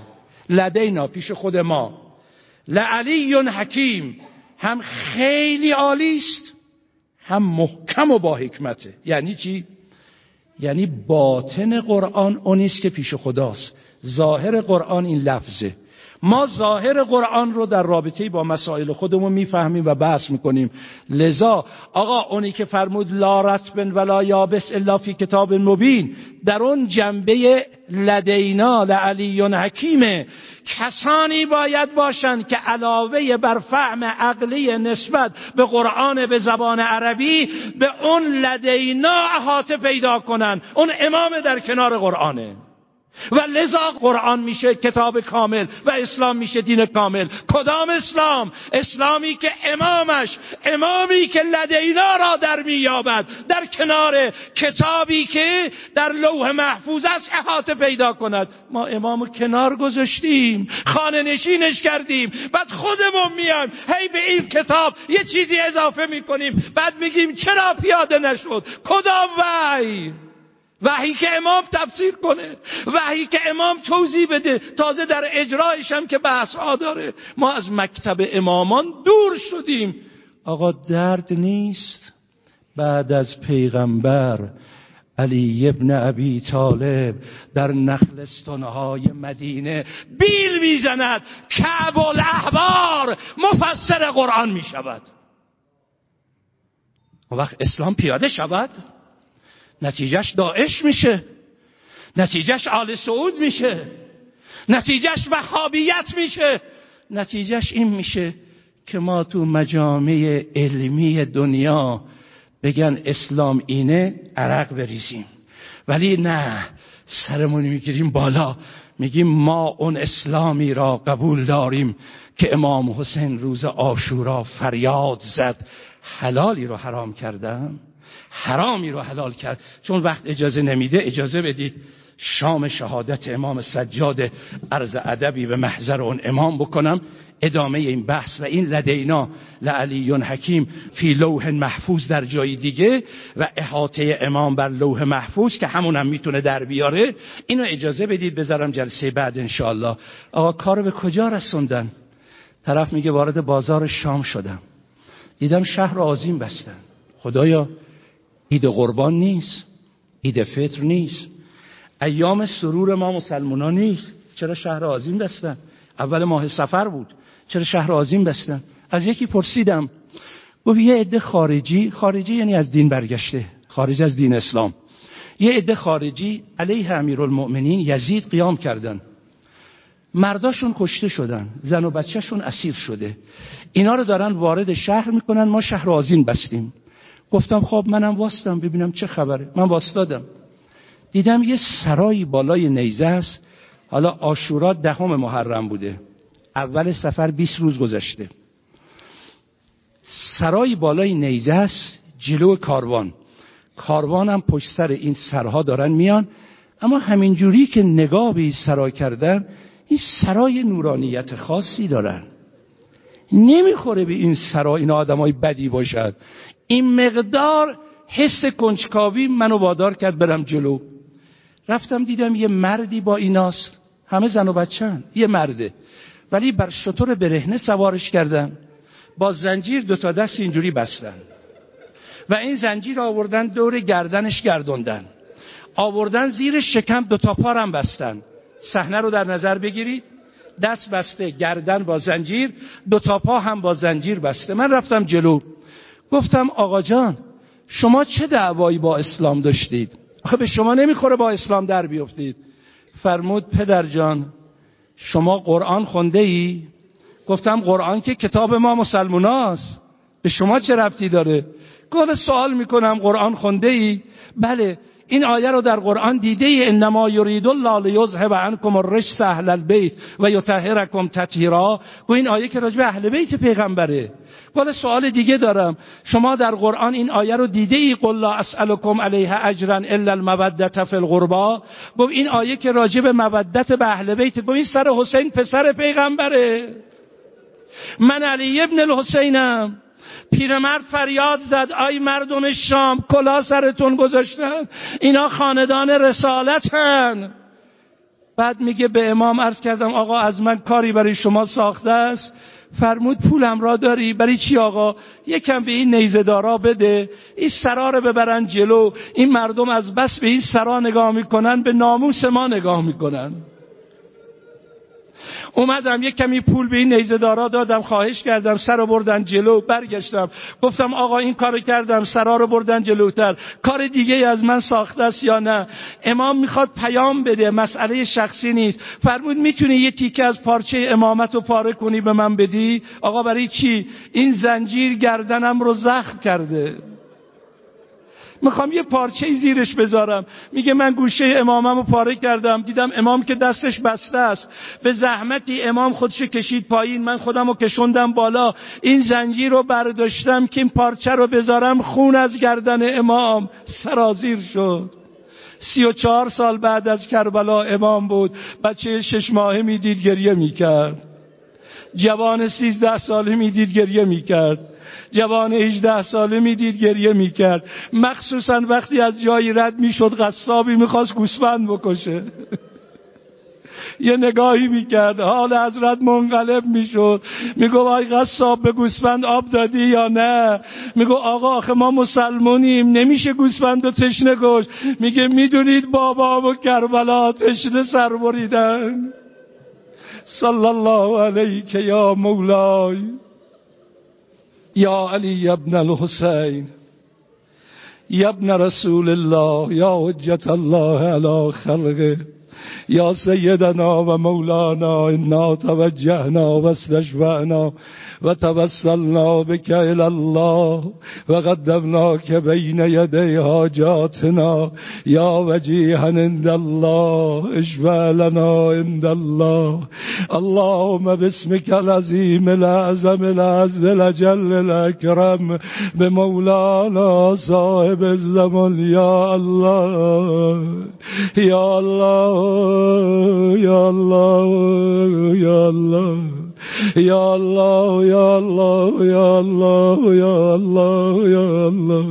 لدینا پیش خود ما. لعلی حکیم. هم خیلی عالی است هم محکم و با حکمته. یعنی چی؟ یعنی باطن قرآن اونیست که پیش خداست. ظاهر قرآن این لفظه. ما ظاهر قرآن رو در رابطه با مسائل خودمون می‌فهمیم و بحث می‌کنیم. لذا آقا اونی که فرمود لا رتبن ولا یابس الا فی کتاب مبین در اون جنبه لدینا لعلی حکیمه. کسانی باید باشند که علاوه بر فهم عقلی نسبت به قرآن به زبان عربی به اون لدینا احاطه پیدا کنند اون امام در کنار قرآنه. و لذا قرآن میشه کتاب کامل و اسلام میشه دین کامل؟ کدام اسلام؟ اسلامی که امامش امامی که لدینا را در مییابد در کنار کتابی که در لوح محفوظ است احاطه پیدا کند. ما امامو کنار گذاشتیم خانه نشینش کردیم بعد خودمون میایم هی به این کتاب یه چیزی اضافه می‌کنیم. بعد میگیم چرا پیاده نشد؟ کدام وحی؟ وحی که امام تفسیر کنه. وحی که امام توضیح بده. تازه در اجرایش هم که بحث ها داره. ما از مکتب امامان دور شدیم. آقا درد نیست. بعد از پیغمبر علی ابن ابی طالب در نخلستانهای مدینه بیل می‌زند. کعب الاحبار مفسر قرآن می‌شود. وقت اسلام پیاده شود؟ نتیجهش داعش میشه. نتیجهش آل سعود میشه. نتیجهش وهابیت میشه. نتیجهش این میشه که ما تو مجامع علمی دنیا بگن اسلام اینه عرق بریزیم. ولی نه سرمونی می‌گیریم بالا. میگیم ما اون اسلامی را قبول داریم که امام حسین روز آشورا فریاد زد. حلالی رو حرام کردم؟ حرامی رو حلال کرد. چون وقت اجازه نمیده اجازه بدید شام شهادت امام سجاد عرض ادبی به محضر اون امام بکنم. ادامه این بحث و این لدینا لعلی حکیم فی لوح محفوظ در جای دیگه و احاطه امام بر لوح محفوظ که همونم هم می‌تونه در بیاره. اینو اجازه بدید بذارم جلسه بعد انشاءالله. آقا کار به کجا رسوندن؟ طرف میگه وارد بازار شام شدم. دیدم شهر آزیم بستن. خدایا عید قربان نیست عید فطر نیست. ایام سرور ما مسلمان نیست. چرا شهر آزیم بستن؟ اول ماه سفر بود. چرا شهر آزیم بستن؟ از یکی پرسیدم. گفت یه عده خارجی خارجی یعنی از دین برگشته خارج از دین اسلام. یه عده خارجی علیه امیرالمؤمنین یزید قیام کردن. مرداشون کشته شدن زن و بچهشون اسیر شده. اینا رو دارن وارد شهر می‌کنن ما شهر آزین بستیم. گفتم خب منم واستم ببینم چه خبره. من واستادم. دیدم یه سرایی بالای نیزه است. حالا آشورا دهم محرم بوده. اول سفر 20 روز گذشته. سرای بالای نیزه است جلو کاروان. کاروان هم پشت سر این سرها دارن میان. اما همینجوری که نگاه به این سرا کردن این سرای نورانیت خاصی دارن. نمی‌خوره به این سرا این آدمای بدی باشد این مقدار حس کنجکاوی منو وادار کرد برم جلو. رفتم دیدم یه مردی با ایناست. همه زن و بچن یه مرده. ولی بر شطور برهنه سوارش کردن. با زنجیر دوتا دست اینجوری بستن. و این زنجیر آوردن دور گردنش گردوندن. آوردن زیر شکم دوتا پارم بستن. صحنه رو در نظر بگیرید. دست بسته گردن با زنجیر دوتا پا هم با زنجیر بسته. من رفتم جلو. گفتم آقا جان شما چه دعوایی با اسلام داشتید؟ آخه به شما نمی‌خوره با اسلام در بیفتید. فرمود پدر جان شما قرآن خونده ای؟ گفتم قرآن که کتاب ما مسلموناست. به شما چه ربطی داره؟ گفت سوال می‌کنم قرآن خونده ای؟ بله این آیه رو در قرآن دیده ای انما یرید الله لیذهب عنکم الرجس اهل البیت و یطهرکم تطهیرا. گو این آیه که راجع به اهل بیت پیغمبره. گفت سوال دیگه دارم. شما در قرآن این آیه رو دیده ای قل لا اسالکم علیه اجرا الا المودت فی القربا گفت این آیه که راجع به مودت به اهل بیت گفت این سر حسین پسر پیغمبره. من علی ابن الحسینم. پیرمرد فریاد زد آی مردم شام کلا سرتون گذاشتن. اینا خاندان رسالتن. بعد میگه به امام عرض کردم آقا از من کاری برای شما ساخته است. فرمود پولم را داری؟ برای چی آقا؟ یکم به این نیزدارا بده. این سرا رو ببرن جلو. این مردم از بس به این سرا نگاه می‌کنن به ناموس ما نگاه می‌کنن. اومدم یک کمی پول به این نیزدارا دادم خواهش کردم سر رو بردن جلو برگشتم. گفتم آقا این کارو کردم سرا رو بردن جلوتر. کار دیگه از من ساخته است یا نه؟ امام می‌خواد پیام بده مسئله شخصی نیست. فرمود می‌تونی یه تیکه از پارچه امامت رو پاره کنی به من بدی؟ آقا برای چی؟ این زنجیر گردنم رو زخم کرده. می‌خوام یه پارچه زیرش بذارم. میگه من گوشه امامم رو پاره کردم. دیدم امام که دستش بسته است. به زحمتی امام خودش کشید پایین. من خودم رو کشوندم بالا. این زنجیر رو برداشتم که این پارچه رو بذارم خون از گردن امام. سرازیر شد. سی و چهار سال بعد از کربلا امام بود. بچه شش ماهه می‌دید گریه می‌کرد. جوان سیزده ساله می‌دید گریه می‌کرد. جوان 18 ساله می‌دید گریه می‌کرد. مخصوصا وقتی از جایی رد می‌شد قصابی می‌خواست گوسفند بکشه. یه نگاهی می‌کرد. حال حضرت منقلب می‌شد. میگو آی قصاب به گوسفند آب دادی یا نه؟ میگو آقا آخه ما مسلمونیم. نمیشه گوسفند و تشنه گوش میگه می‌دونید بابا و کربلا تشنه سر بریدن. صلی الله علیک یا مولای يا علي يا ابن الحسين يا ابن رسول الله يا حجة الله على خلقه. یا سیدنا و مولانا انا توجهنا و استشفعنا و توسلنا بك الى الله و قدمناك بین یدی حاجاتنا یا وجیها عند الله اشفع لنا عند الله. اللهم باسمك العظیم العظم العز الجل الاکرم بمولانا صاحب الزمان. یا الله یا الله. Allah, ya Allah. یا الله یا الله یا الله یا الله یا الله.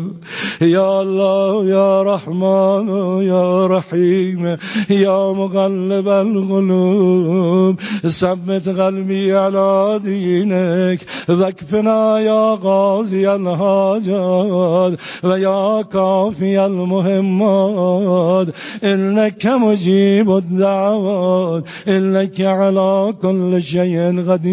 یا الله یا رحمان یا رحیم. یا مقلب القلوب. ثبت قلبی على دینك وکفنا یا قاضی الحاجات. و یا کافی المهمات انك مجیب الدعوات. انك على كل شيء قدير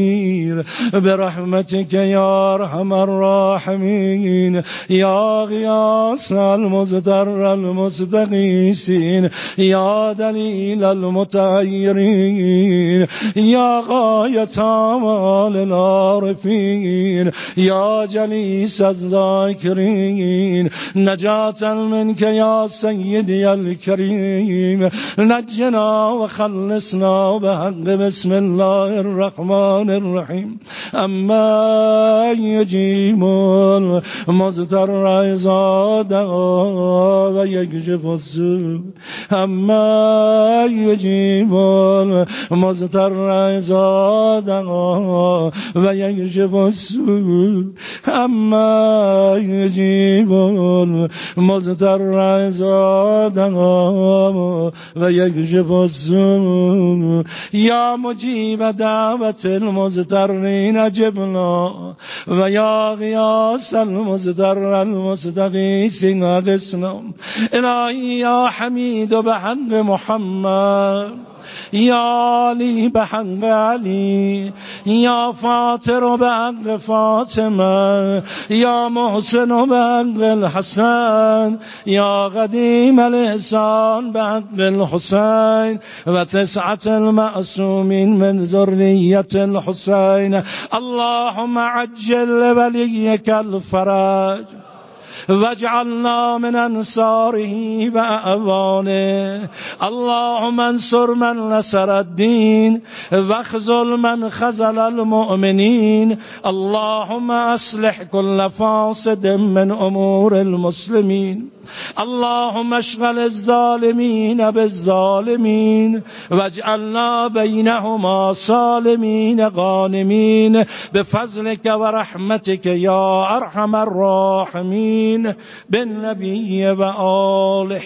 برحمتك يا ارحم الراحمين يا غياث المزدر المستغيثين يا دليل المتغيرين يا غاية مال العارفين يا جليس الذاكرين نجاة منك يا سيدي الكريم نجنا وخلصنا بحق بسم الله الرحمن الرحمن الرحیم. اما یجیب المزتر رعزا دعا و یکجف السو اما یجیب المزتر رعزا دعا و یکجف السو اما یجیب المزتر رعزا دعا و یکجف السو یا مجیب دعوت المزتر نجبنا و یا غیاس المزتر المستقیس نقسنا الهی یا حمید و به حق محمد. يا لي بحق علي يا فاطر بحق فاطمة يا محسن بحق الحسن يا قديم الإحسان بحق الحسين وتسعة المأسومين من ذرية الحسين. اللهم عجل لوليك الفرج. واجعلنا من انصاره و اعوانه اللهم انصر من نصر الدين واخذل من خزل المؤمنين. اللهم اصلح كل فاسد من امور المسلمين. اللهم اشغل الظالمين بالظالمين واجعلنا بينهما صالمين غانمين بفضلك ورحمتك يا ارحم الراحمين بالنبي وآله